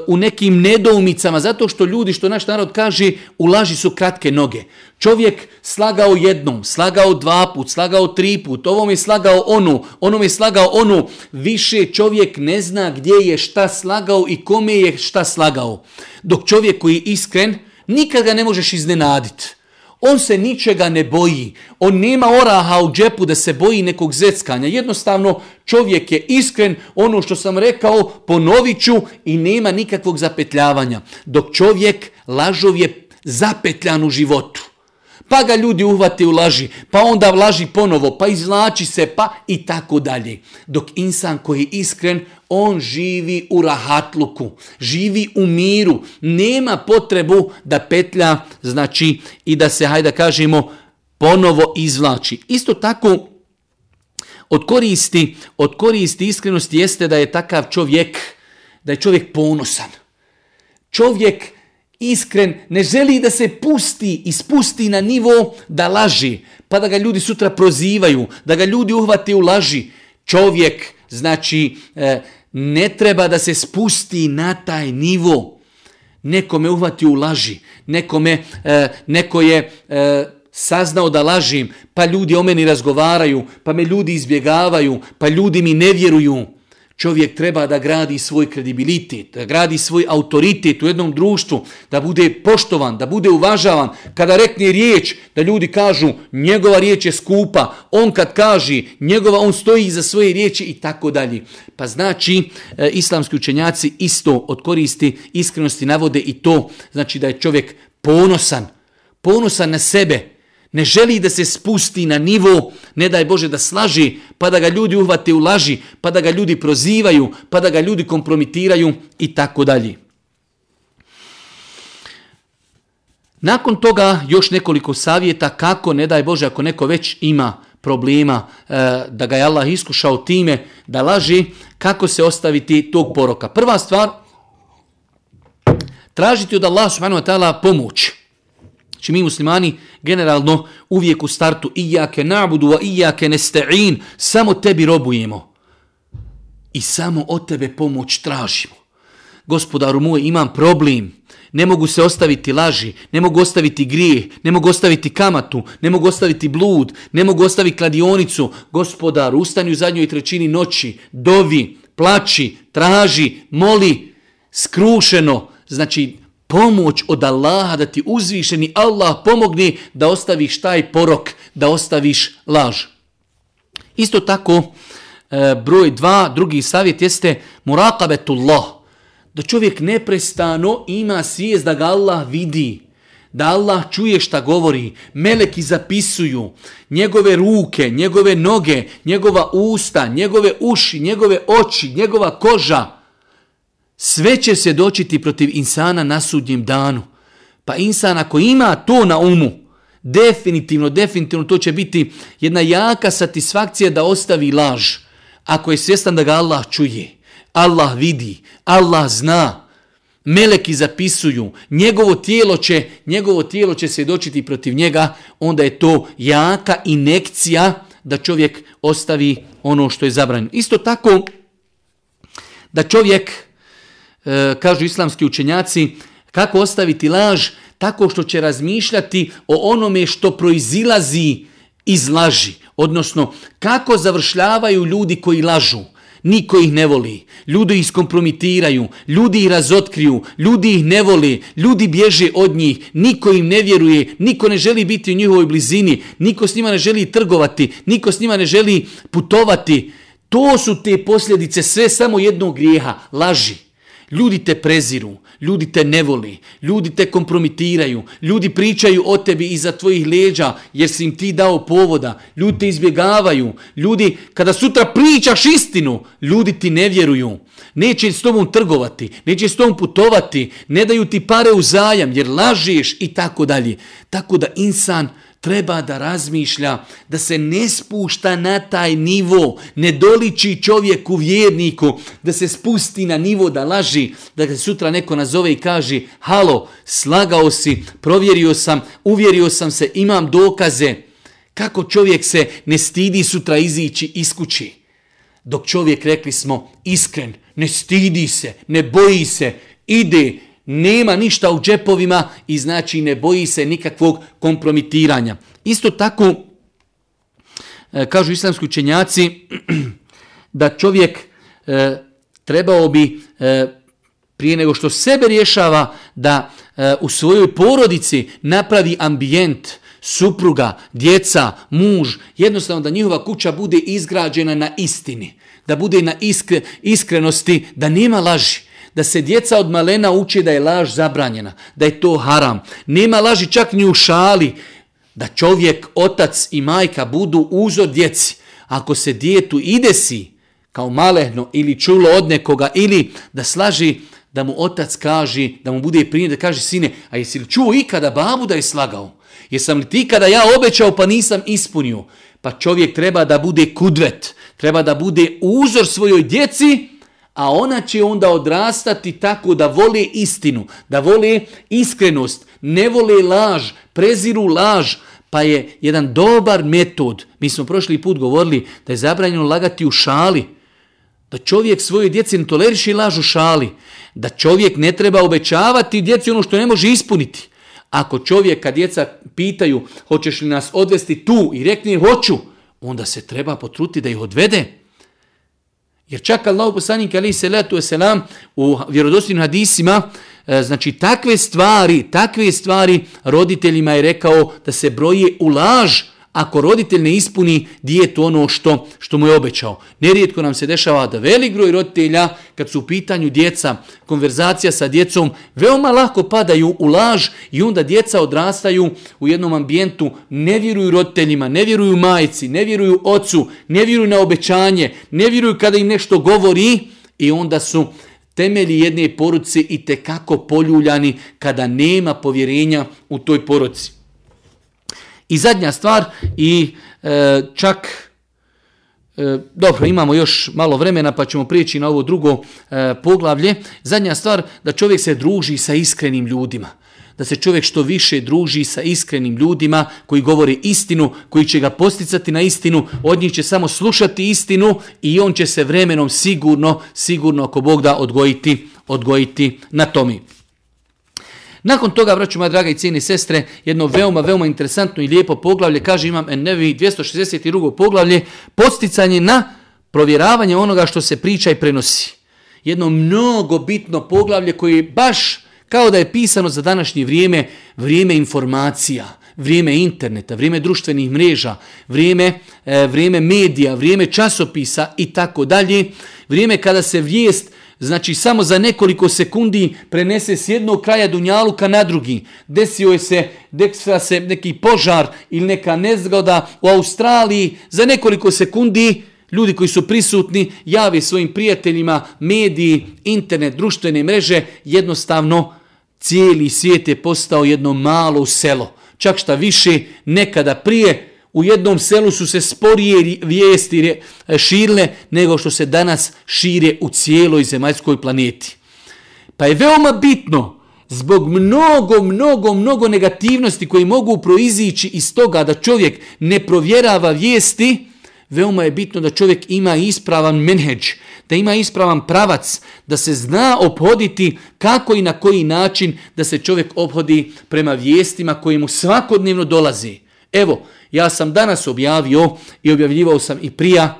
u nekim nedoumicama, zato što ljudi, što naš narod kaže, u laži su kratke noge. Čovjek slagao jednom, slagao dva put, slagao tri put, ovom je slagao onu, onom je slagao onu, više čovjek ne zna gdje je šta slagao i kome je šta slagao. Dok čovjek koji je iskren, nikad ga ne možeš iznenaditi. On se ničega ne boji. On nema oraha u džepu da se boji nekog zeckanja. Jednostavno, čovjek je iskren, ono što sam rekao, ponovit ću i nema nikakvog zapetljavanja. Dok čovjek lažov je zapetljan u životu pa ga ljudi uhvate u laži, pa onda laži ponovo, pa izlači se, pa i tako dalje. Dok insan koji je iskren, on živi u rahatluku, živi u miru, nema potrebu da petlja, znači i da se, hajde kažemo, ponovo izvlači. Isto tako, od koristi, od koristi iskrenosti jeste da je takav čovjek, da je čovjek ponosan. Čovjek iskren, ne želi da se pusti i spusti na nivo da laži, pa da ga ljudi sutra prozivaju, da ga ljudi uhvate u laži. Čovjek, znači, e, ne treba da se spusti na taj nivo. Neko me uhvati u laži, neko, me, e, neko je e, saznao da lažim, pa ljudi o meni razgovaraju, pa me ljudi izbjegavaju, pa ljudi mi ne vjeruju. Čovjek treba da gradi svoj kredibilitet, da gradi svoj autoritet u jednom društvu, da bude poštovan, da bude uvažavan. Kada rekne riječ, da ljudi kažu njegova riječ je skupa, on kad kaže njegova, on stoji iza svoje riječi i tako dalje. Pa znači, e, islamski učenjaci isto od koristi iskrenosti navode i to, znači da je čovjek ponosan, ponosan na sebe, ne želi da se spusti na nivo, ne daj Bože da slaži, pa da ga ljudi uhvate u laži, pa da ga ljudi prozivaju, pa da ga ljudi kompromitiraju i tako dalje. Nakon toga još nekoliko savjeta kako, ne daj Bože, ako neko već ima problema e, da ga je Allah iskušao time da laži, kako se ostaviti tog poroka. Prva stvar, tražiti od Allah subhanahu wa ta'ala pomoć. Znači mi muslimani generalno uvijek u startu ijake nabudu a ijake nesta'in, samo tebi robujemo. I samo od tebe pomoć tražimo. Gospodaru moj, imam problem. Ne mogu se ostaviti laži, ne mogu ostaviti grije, ne mogu ostaviti kamatu, ne mogu ostaviti blud, ne mogu ostaviti kladionicu. Gospodar, ustani u zadnjoj trećini noći, dovi, plači, traži, moli, skrušeno. Znači, pomoć od Allaha da ti uzvišeni Allah pomogne da ostaviš taj porok, da ostaviš laž. Isto tako, e, broj dva, drugi savjet jeste murakabetullah. Da čovjek neprestano ima svijest da ga Allah vidi, da Allah čuje šta govori, meleki zapisuju, njegove ruke, njegove noge, njegova usta, njegove uši, njegove oči, njegova koža, sve će se dočiti protiv insana na sudnjem danu. Pa insan ako ima to na umu, definitivno, definitivno to će biti jedna jaka satisfakcija da ostavi laž. Ako je svjestan da ga Allah čuje, Allah vidi, Allah zna, meleki zapisuju, njegovo tijelo će, njegovo tijelo će se dočiti protiv njega, onda je to jaka inekcija da čovjek ostavi ono što je zabranjeno. Isto tako da čovjek, e, kažu islamski učenjaci, kako ostaviti laž, tako što će razmišljati o onome što proizilazi iz laži. Odnosno, kako završljavaju ljudi koji lažu. Niko ih ne voli. Ljudi ih skompromitiraju, ljudi ih razotkriju, ljudi ih ne voli, ljudi bježe od njih, niko im ne vjeruje, niko ne želi biti u njihovoj blizini, niko s njima ne želi trgovati, niko s njima ne želi putovati. To su te posljedice sve samo jednog grijeha, laži. Ljudi te preziru, ljudi te ne voli, ljudi te kompromitiraju, ljudi pričaju o tebi iza tvojih leđa jer si im ti dao povoda, ljudi te izbjegavaju, ljudi kada sutra pričaš istinu, ljudi ti ne vjeruju, neće s tobom trgovati, neće s tobom putovati, ne daju ti pare u zajam jer lažeš i tako dalje. Tako da insan treba da razmišlja, da se ne spušta na taj nivo, ne doliči čovjeku vjerniku, da se spusti na nivo da laži, da ga sutra neko nazove i kaže, halo, slagao si, provjerio sam, uvjerio sam se, imam dokaze. Kako čovjek se ne stidi sutra izići iz kući? Dok čovjek, rekli smo, iskren, ne stidi se, ne boji se, ide, nema ništa u džepovima i znači ne boji se nikakvog kompromitiranja. Isto tako, e, kažu islamski učenjaci, da čovjek e, trebao bi e, prije nego što sebe rješava da u svojoj porodici napravi ambijent, supruga, djeca, muž, jednostavno da njihova kuća bude izgrađena na istini, da bude na iskre, iskrenosti, da nema laži da se djeca od malena uči da je laž zabranjena, da je to haram. Nema laži čak ni u šali, da čovjek, otac i majka budu uzor djeci. Ako se djetu ide si kao malehno ili čulo od nekoga ili da slaži da mu otac kaže, da mu bude primjer da kaže sine, a jesi li čuo ikada babu da je slagao? Jesam li ti kada ja obećao pa nisam ispunio? Pa čovjek treba da bude kudvet, treba da bude uzor svojoj djeci, a ona će onda odrastati tako da vole istinu, da vole iskrenost, ne vole laž, preziru laž, pa je jedan dobar metod, mi smo prošli put govorili da je zabranjeno lagati u šali, da čovjek svoje djece ne toleriši laž u šali, da čovjek ne treba obećavati djeci ono što ne može ispuniti. Ako čovjek, kad djeca pitaju hoćeš li nas odvesti tu i rekne hoću, onda se treba potruti da ih odvede. Jer čak Allah poslanik ali se letu selam u vjerodostojnim hadisima e, znači takve stvari, takve stvari roditeljima je rekao da se broje u laž ako roditelj ne ispuni dijetu ono što, što mu je obećao. Nerijetko nam se dešava da velik broj roditelja, kad su u pitanju djeca, konverzacija sa djecom, veoma lako padaju u laž i onda djeca odrastaju u jednom ambijentu, ne vjeruju roditeljima, ne vjeruju majci, ne vjeruju ocu, ne vjeruju na obećanje, ne vjeruju kada im nešto govori i onda su temelji jedne poruci i te kako poljuljani kada nema povjerenja u toj poruci. I zadnja stvar, i e, čak, e, dobro, imamo još malo vremena pa ćemo prijeći na ovo drugo e, poglavlje. Zadnja stvar, da čovjek se druži sa iskrenim ljudima. Da se čovjek što više druži sa iskrenim ljudima koji govore istinu, koji će ga posticati na istinu, od njih će samo slušati istinu i on će se vremenom sigurno, sigurno ako Bog da odgojiti, odgojiti na tomi. Nakon toga, vraću moja draga i cijeni sestre, jedno veoma, veoma interesantno i lijepo poglavlje, kaže imam Ennevi 262. poglavlje, posticanje na provjeravanje onoga što se priča i prenosi. Jedno mnogo bitno poglavlje koje baš kao da je pisano za današnje vrijeme, vrijeme informacija, vrijeme interneta, vrijeme društvenih mreža, vrijeme, e, vrijeme medija, vrijeme časopisa i tako dalje, vrijeme kada se vijest znači samo za nekoliko sekundi prenese s jednog kraja Dunjaluka na drugi. Desio je se, desio se neki požar ili neka nezgoda u Australiji, za nekoliko sekundi ljudi koji su prisutni jave svojim prijateljima, mediji, internet, društvene mreže, jednostavno cijeli svijet je postao jedno malo selo. Čak šta više, nekada prije u jednom selu su se sporije vijesti širile nego što se danas šire u cijeloj zemaljskoj planeti. Pa je veoma bitno zbog mnogo, mnogo, mnogo negativnosti koji mogu proizići iz toga da čovjek ne provjerava vijesti, veoma je bitno da čovjek ima ispravan menheđ, da ima ispravan pravac, da se zna obhoditi kako i na koji način da se čovjek obhodi prema vijestima koji mu svakodnevno dolazi. Evo, ja sam danas objavio i objavljivao sam i prija,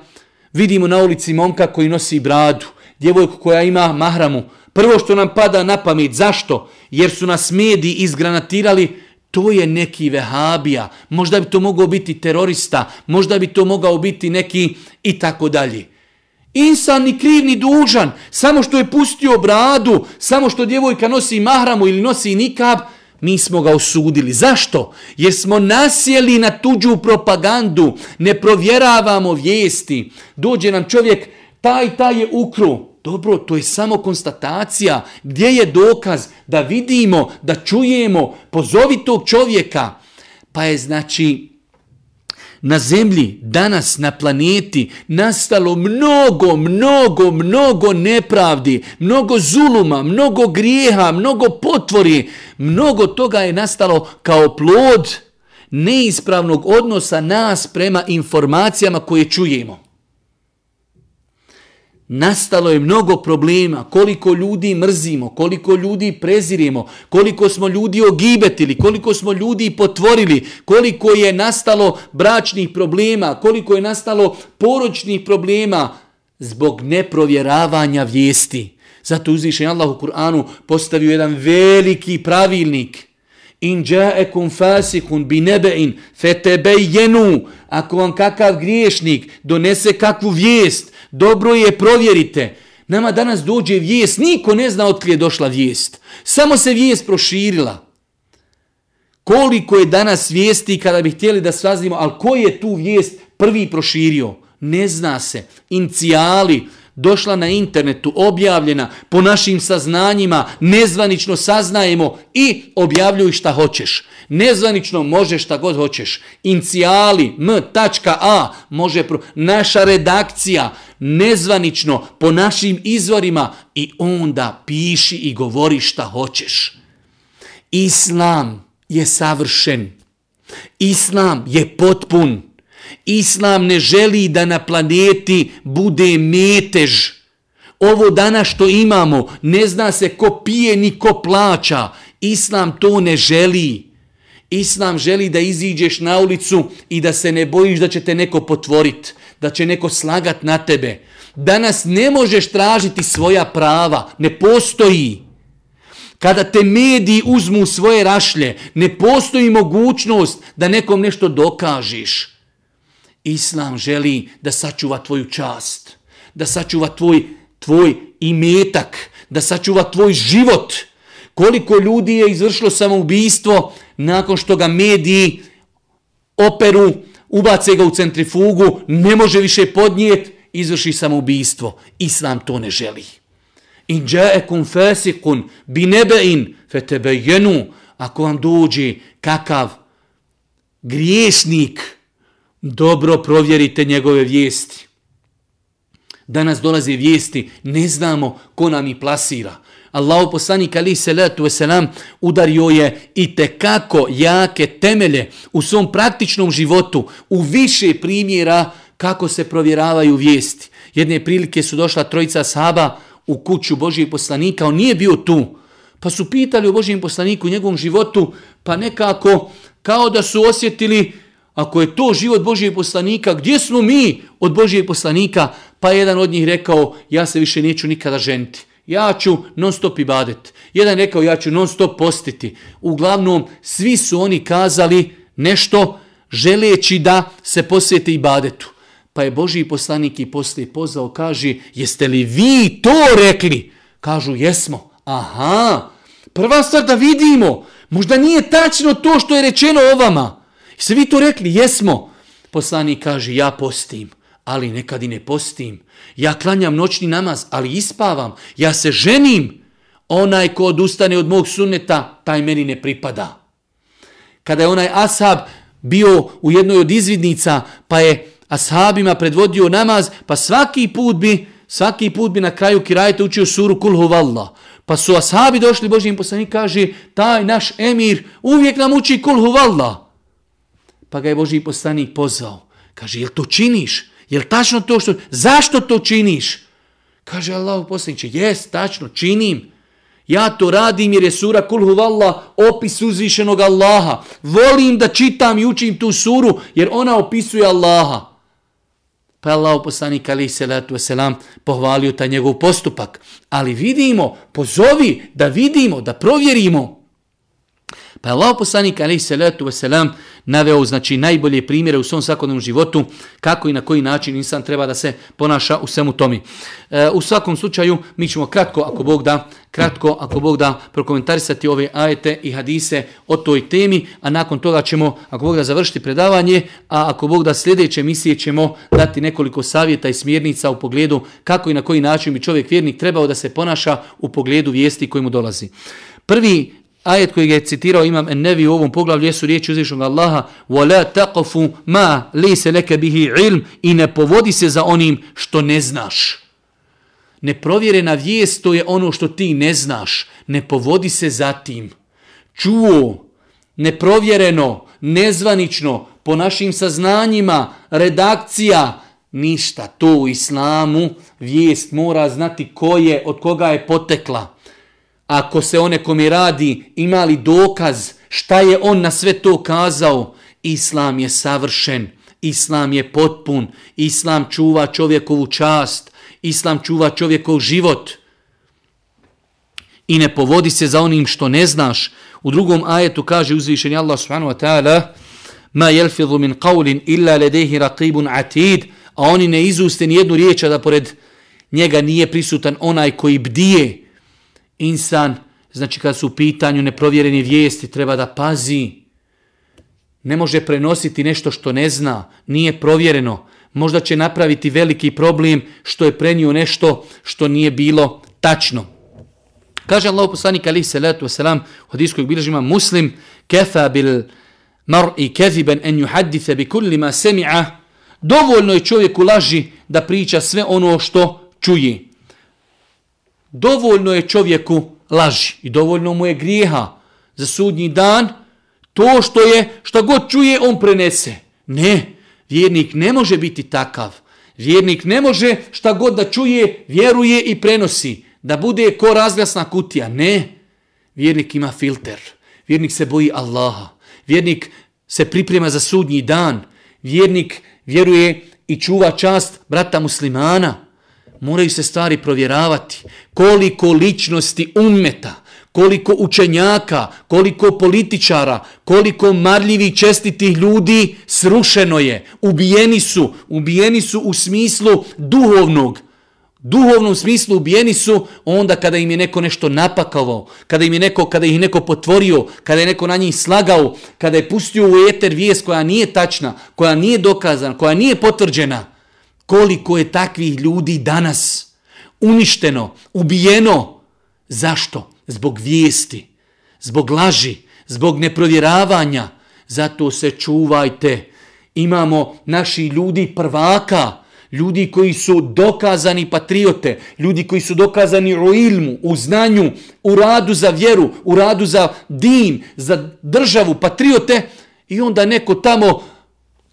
vidimo na ulici momka koji nosi bradu, djevojku koja ima mahramu. Prvo što nam pada na pamet, zašto? Jer su nas mediji izgranatirali, to je neki vehabija, možda bi to mogao biti terorista, možda bi to mogao biti neki i tako dalje. Insan ni kriv ni dužan, samo što je pustio bradu, samo što djevojka nosi mahramu ili nosi nikab, mi smo ga osudili. Zašto? Jer smo nasjeli na tuđu propagandu, ne provjeravamo vijesti. Dođe nam čovjek, taj, taj je ukru. Dobro, to je samo konstatacija. Gdje je dokaz da vidimo, da čujemo, pozovi tog čovjeka. Pa je znači na zemlji, danas na planeti, nastalo mnogo, mnogo, mnogo nepravdi, mnogo zuluma, mnogo grijeha, mnogo potvori, mnogo toga je nastalo kao plod neispravnog odnosa nas prema informacijama koje čujemo. Nastalo je mnogo problema, koliko ljudi mrzimo, koliko ljudi prezirimo, koliko smo ljudi ogibetili, koliko smo ljudi potvorili, koliko je nastalo bračnih problema, koliko je nastalo poročnih problema zbog neprovjeravanja vijesti. Zato uzvišen Allah u Kur'anu postavio jedan veliki pravilnik. In ja'ekum fasikun bi nebe'in fetebejenu. Ako vam kakav griješnik donese kakvu vijest, Dobro je, provjerite. Nama danas dođe vijest, niko ne zna od je došla vijest. Samo se vijest proširila. Koliko je danas vijesti kada bi htjeli da saznimo, ali ko je tu vijest prvi proširio? Ne zna se. Incijali, došla na internetu, objavljena po našim saznanjima, nezvanično saznajemo i objavljuj šta hoćeš. Nezvanično možeš šta god hoćeš. Incijali, m.a, može pro... naša redakcija, nezvanično po našim izvorima i onda piši i govori šta hoćeš. Islam je savršen. Islam je potpun. Islam ne želi da na planeti bude metež. Ovo dana što imamo, ne zna se ko pije ni ko plaća. Islam to ne želi. Islam želi da iziđeš na ulicu i da se ne bojiš da će te neko potvoriti, da će neko slagat na tebe. Danas ne možeš tražiti svoja prava, ne postoji. Kada te mediji uzmu svoje rašlje, ne postoji mogućnost da nekom nešto dokažiš. Islam želi da sačuva tvoju čast, da sačuva tvoj, tvoj imetak, da sačuva tvoj život. Koliko ljudi je izvršilo samoubistvo nakon što ga mediji operu, ubace ga u centrifugu, ne može više podnijeti, izvrši samoubistvo. Islam to ne želi. In džaekum fasikun bi nebe'in fetebejenu, ako vam dođe kakav griješnik, dobro provjerite njegove vijesti. Danas dolaze vijesti, ne znamo ko nam i plasira. Allahu poslanik ali salatu wasalam udario je i te kako jake temelje u svom praktičnom životu u više primjera kako se provjeravaju vijesti. Jedne prilike su došla trojica sahaba u kuću Božijeg poslanika, on nije bio tu. Pa su pitali o Božijem poslaniku u njegovom životu, pa nekako kao da su osjetili ako je to život Božijeg poslanika, gdje smo mi od Božijeg poslanika? Pa jedan od njih rekao, ja se više neću nikada ženiti. Ja ću non stop ibadet. Jedan rekao, ja ću non stop postiti. Uglavnom, svi su oni kazali, nešto želeći da se posvijete ibadetu. Pa je Božiji poslanik i poslije pozvao, kaže, jeste li vi to rekli? Kažu, jesmo. Aha, prva stvar da vidimo, možda nije tačno to što je rečeno o vama. Jeste vi to rekli? Jesmo. Poslanik kaže, ja postim, ali nekad i ne postim. Ja klanjam noćni namaz, ali ispavam. Ja se ženim. Onaj ko odustane od mog sunneta, taj meni ne pripada. Kada je onaj ashab bio u jednoj od izvidnica, pa je ashabima predvodio namaz, pa svaki put bi, svaki put bi na kraju kirajeta učio suru Kul huvalla. Pa su ashabi došli, Boži im poslanik kaže, taj naš emir uvijek nam uči Kul Huvallah. Pa ga je Boži poslanik pozvao. Kaže, jel to činiš? Jel tačno to što... Zašto to činiš? Kaže Allah poslaniče, jes, tačno, činim. Ja to radim jer je sura Kul Huvallah opis uzvišenog Allaha. Volim da čitam i učim tu suru jer ona opisuje Allaha. Pa Allah poslanik ali salatu wasalam pohvalio taj njegov postupak. Ali vidimo, pozovi da vidimo, da provjerimo. Pa Allah poslanik alaihi salatu wasalam naveo znači najbolje primjere u svom svakodnevnom životu kako i na koji način insan treba da se ponaša u svemu tomi. E, u svakom slučaju mi ćemo kratko ako Bog da kratko ako Bog da prokomentarisati ove ajete i hadise o toj temi, a nakon toga ćemo ako Bog da završiti predavanje, a ako Bog da sljedeće misije ćemo dati nekoliko savjeta i smjernica u pogledu kako i na koji način bi čovjek vjernik trebao da se ponaša u pogledu vijesti koji mu dolazi. Prvi ajet koji je citirao imam Ennevi u ovom poglavlju jesu riječi uzvišnog Allaha وَلَا تَقَفُ مَا لِيسَ لَكَ بِهِ عِلْمِ i ne povodi se za onim što ne znaš. Neprovjerena vijest to je ono što ti ne znaš. Ne povodi se za tim. Čuo, neprovjereno, nezvanično, po našim saznanjima, redakcija, ništa. To u islamu vijest mora znati ko je, od koga je potekla ako se one kome radi imali dokaz šta je on na sve to kazao, islam je savršen, islam je potpun, islam čuva čovjekovu čast, islam čuva čovjekov život. I ne povodi se za onim što ne znaš insan, znači kad su u pitanju neprovjereni vijesti, treba da pazi. Ne može prenositi nešto što ne zna, nije provjereno. Možda će napraviti veliki problem što je prenio nešto što nije bilo tačno. Kaže Allah poslanik alaihi salatu wasalam, u hadijskoj bilježima muslim, kefa bil mar'i keziben en juhadithe bi kulli ma semi'a, dovoljno je čovjeku laži da priča sve ono što čuje dovoljno je čovjeku laži i dovoljno mu je grijeha za sudnji dan, to što je, što god čuje, on prenese. Ne, vjernik ne može biti takav. Vjernik ne može šta god da čuje, vjeruje i prenosi. Da bude ko razglasna kutija. Ne, vjernik ima filter. Vjernik se boji Allaha. Vjernik se priprema za sudnji dan. Vjernik vjeruje i čuva čast brata muslimana moraju se stvari provjeravati. Koliko ličnosti ummeta, koliko učenjaka, koliko političara, koliko marljivi čestitih ljudi srušeno je. Ubijeni su, ubijeni su u smislu duhovnog. Duhovnom smislu ubijeni su onda kada im je neko nešto napakovao, kada im je neko, kada ih neko potvorio, kada je neko na njih slagao, kada je pustio u eter vijest koja nije tačna, koja nije dokazana, koja nije potvrđena koliko je takvih ljudi danas uništeno, ubijeno. Zašto? Zbog vijesti, zbog laži, zbog neprovjeravanja. Zato se čuvajte. Imamo naši ljudi prvaka, ljudi koji su dokazani patriote, ljudi koji su dokazani u ilmu, u znanju, u radu za vjeru, u radu za din, za državu, patriote, i onda neko tamo,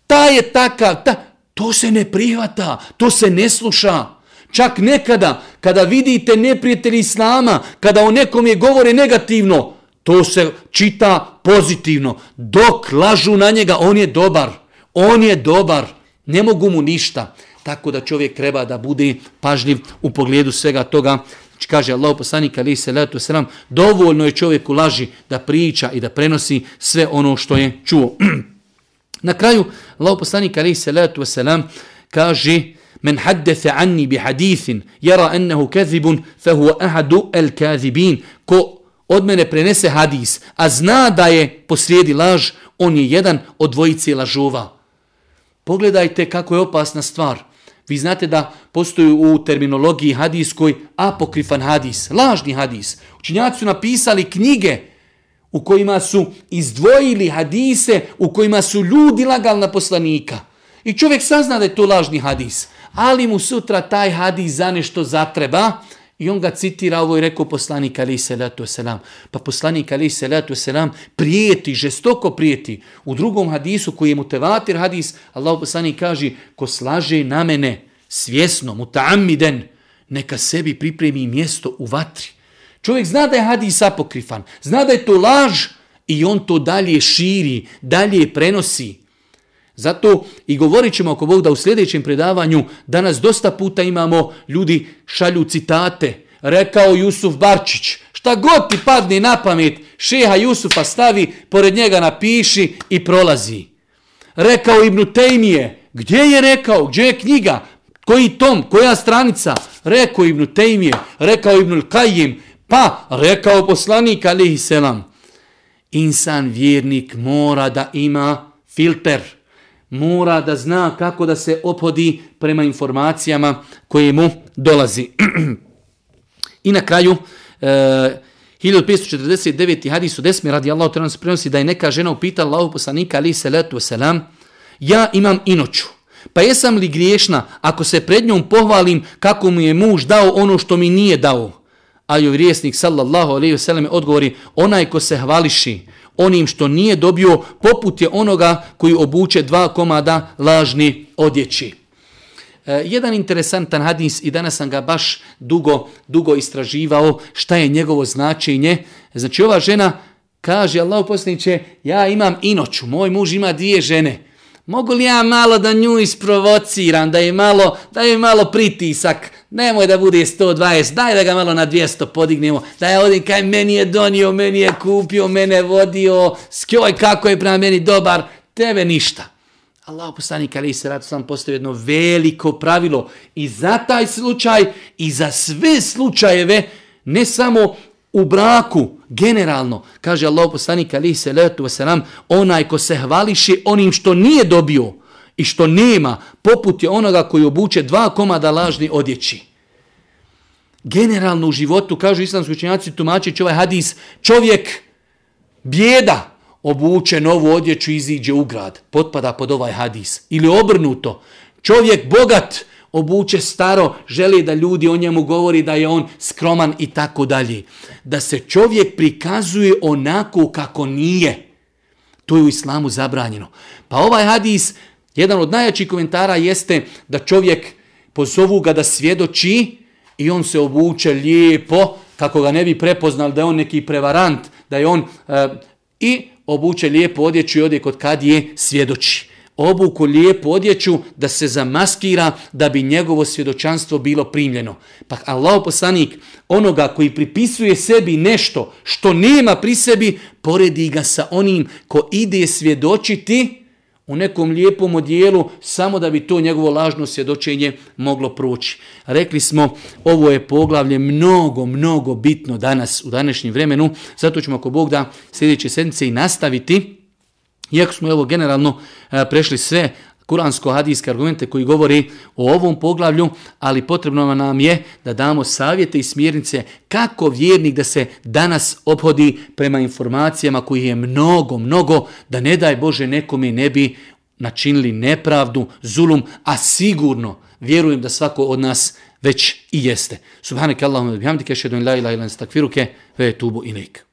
ta je takav, ta, To se ne prihvata, to se ne sluša. Čak nekada, kada vidite neprijatelji Islama, kada o nekom je govore negativno, to se čita pozitivno. Dok lažu na njega, on je dobar. On je dobar. Ne mogu mu ništa. Tako da čovjek treba da bude pažljiv u pogledu svega toga. Znači, kaže Allah poslanik ali se letu sram, dovoljno je čovjeku laži da priča i da prenosi sve ono što je čuo. Na kraju, Allah poslanik alaihi salatu wasalam kaže Men haddese anni bi hadithin jara ennehu kezibun fehu ahadu el kazibin. Ko od mene prenese hadis, a zna da je posrijedi laž, on je jedan od dvojice lažova. Pogledajte kako je opasna stvar. Vi znate da postoji u terminologiji hadiskoj apokrifan hadis, lažni hadis. Učinjaci su napisali knjige u kojima su izdvojili hadise, u kojima su ljudi lagali na poslanika. I čovjek sazna da je to lažni hadis, ali mu sutra taj hadis za nešto zatreba i on ga citira, ovo i rekao poslanik Ali Salatu Selam. Pa poslanik Ali Salatu Selam prijeti, žestoko prijeti. U drugom hadisu koji je mutevatir hadis, Allah poslanik kaže, ko slaže na mene svjesno, mutaamiden, neka sebi pripremi mjesto u vatri. Čovjek zna da je hadis apokrifan, zna da je to laž i on to dalje širi, dalje prenosi. Zato i govorit ćemo ako Bog da u sljedećem predavanju danas dosta puta imamo ljudi šalju citate. Rekao Jusuf Barčić, šta god ti padne na pamet, šeha Jusufa stavi, pored njega napiši i prolazi. Rekao Ibnu Tejmije, gdje je rekao, gdje je knjiga, koji tom, koja stranica? Rekao Ibnu Tejmije, rekao Ibnu Kajim, pa rekao poslanik alihi selam. Insan vjernik mora da ima filter mora da zna kako da se opodi prema informacijama koje mu dolazi. I na kraju, e, 1549. hadisu desmi radi Allah ta'ala se prenosi da je neka žena upitala Allahu poslanika ali se letu selam, ja imam inoću, pa jesam li griješna ako se pred njom pohvalim kako mu je muž dao ono što mi nije dao? A joj vjesnik sallallahu alaihi vseleme odgovori, onaj ko se hvališi, onim što nije dobio, poput je onoga koji obuče dva komada lažni odjeći. E, jedan interesantan hadis i danas sam ga baš dugo, dugo istraživao šta je njegovo značenje. Znači ova žena kaže Allah posljedniče, ja imam inoću, moj muž ima dvije žene. Mogu li ja malo da nju isprovociram, da je malo, da je malo pritisak, nemoj da bude 120, daj da ga malo na 200 podignemo, da je odim kaj meni je donio, meni je kupio, mene vodio, skjoj kako je prema meni dobar, tebe ništa. Allah poslanik ali se ratu sam postavio jedno veliko pravilo. I za taj slučaj i za sve slučajeve, ne samo u braku, generalno, kaže Allah poslanik alihi salatu wasalam, onaj ko se hvališi onim što nije dobio i što nema, poput je onoga koji obuče dva komada lažni odjeći. Generalno u životu, kažu islamski učenjaci, tumačeći ovaj hadis, čovjek bijeda obuče novu odjeću i iziđe u grad, potpada pod ovaj hadis. Ili obrnuto, čovjek bogat, obuče staro, želi da ljudi o njemu govori da je on skroman i tako dalje. Da se čovjek prikazuje onako kako nije. To je u islamu zabranjeno. Pa ovaj hadis, jedan od najjačih komentara jeste da čovjek pozovu ga da svjedoči i on se obuče lijepo, kako ga ne bi prepoznal da je on neki prevarant, da je on e, i obuče lijepo odjeću i odje kod kad je svjedoči obuku lijepu odjeću da se zamaskira da bi njegovo svjedočanstvo bilo primljeno. Pa Allah poslanik onoga koji pripisuje sebi nešto što nema pri sebi, poredi ga sa onim ko ide svjedočiti u nekom lijepom odijelu samo da bi to njegovo lažno svjedočenje moglo proći. Rekli smo, ovo je poglavlje mnogo, mnogo bitno danas u današnjem vremenu, zato ćemo ako Bog da sljedeće sedmice i nastaviti iako smo evo generalno e, prešli sve kuransko-hadijske argumente koji govori o ovom poglavlju, ali potrebno nam je da damo savjete i smjernice kako vjernik da se danas obhodi prema informacijama koji je mnogo, mnogo, da ne daj Bože nekome ne bi načinili nepravdu, zulum, a sigurno vjerujem da svako od nas već i jeste. Subhanak Allahumma bihamdike, šedun la ilaha ilan stakfiruke, ve tubu ilaik.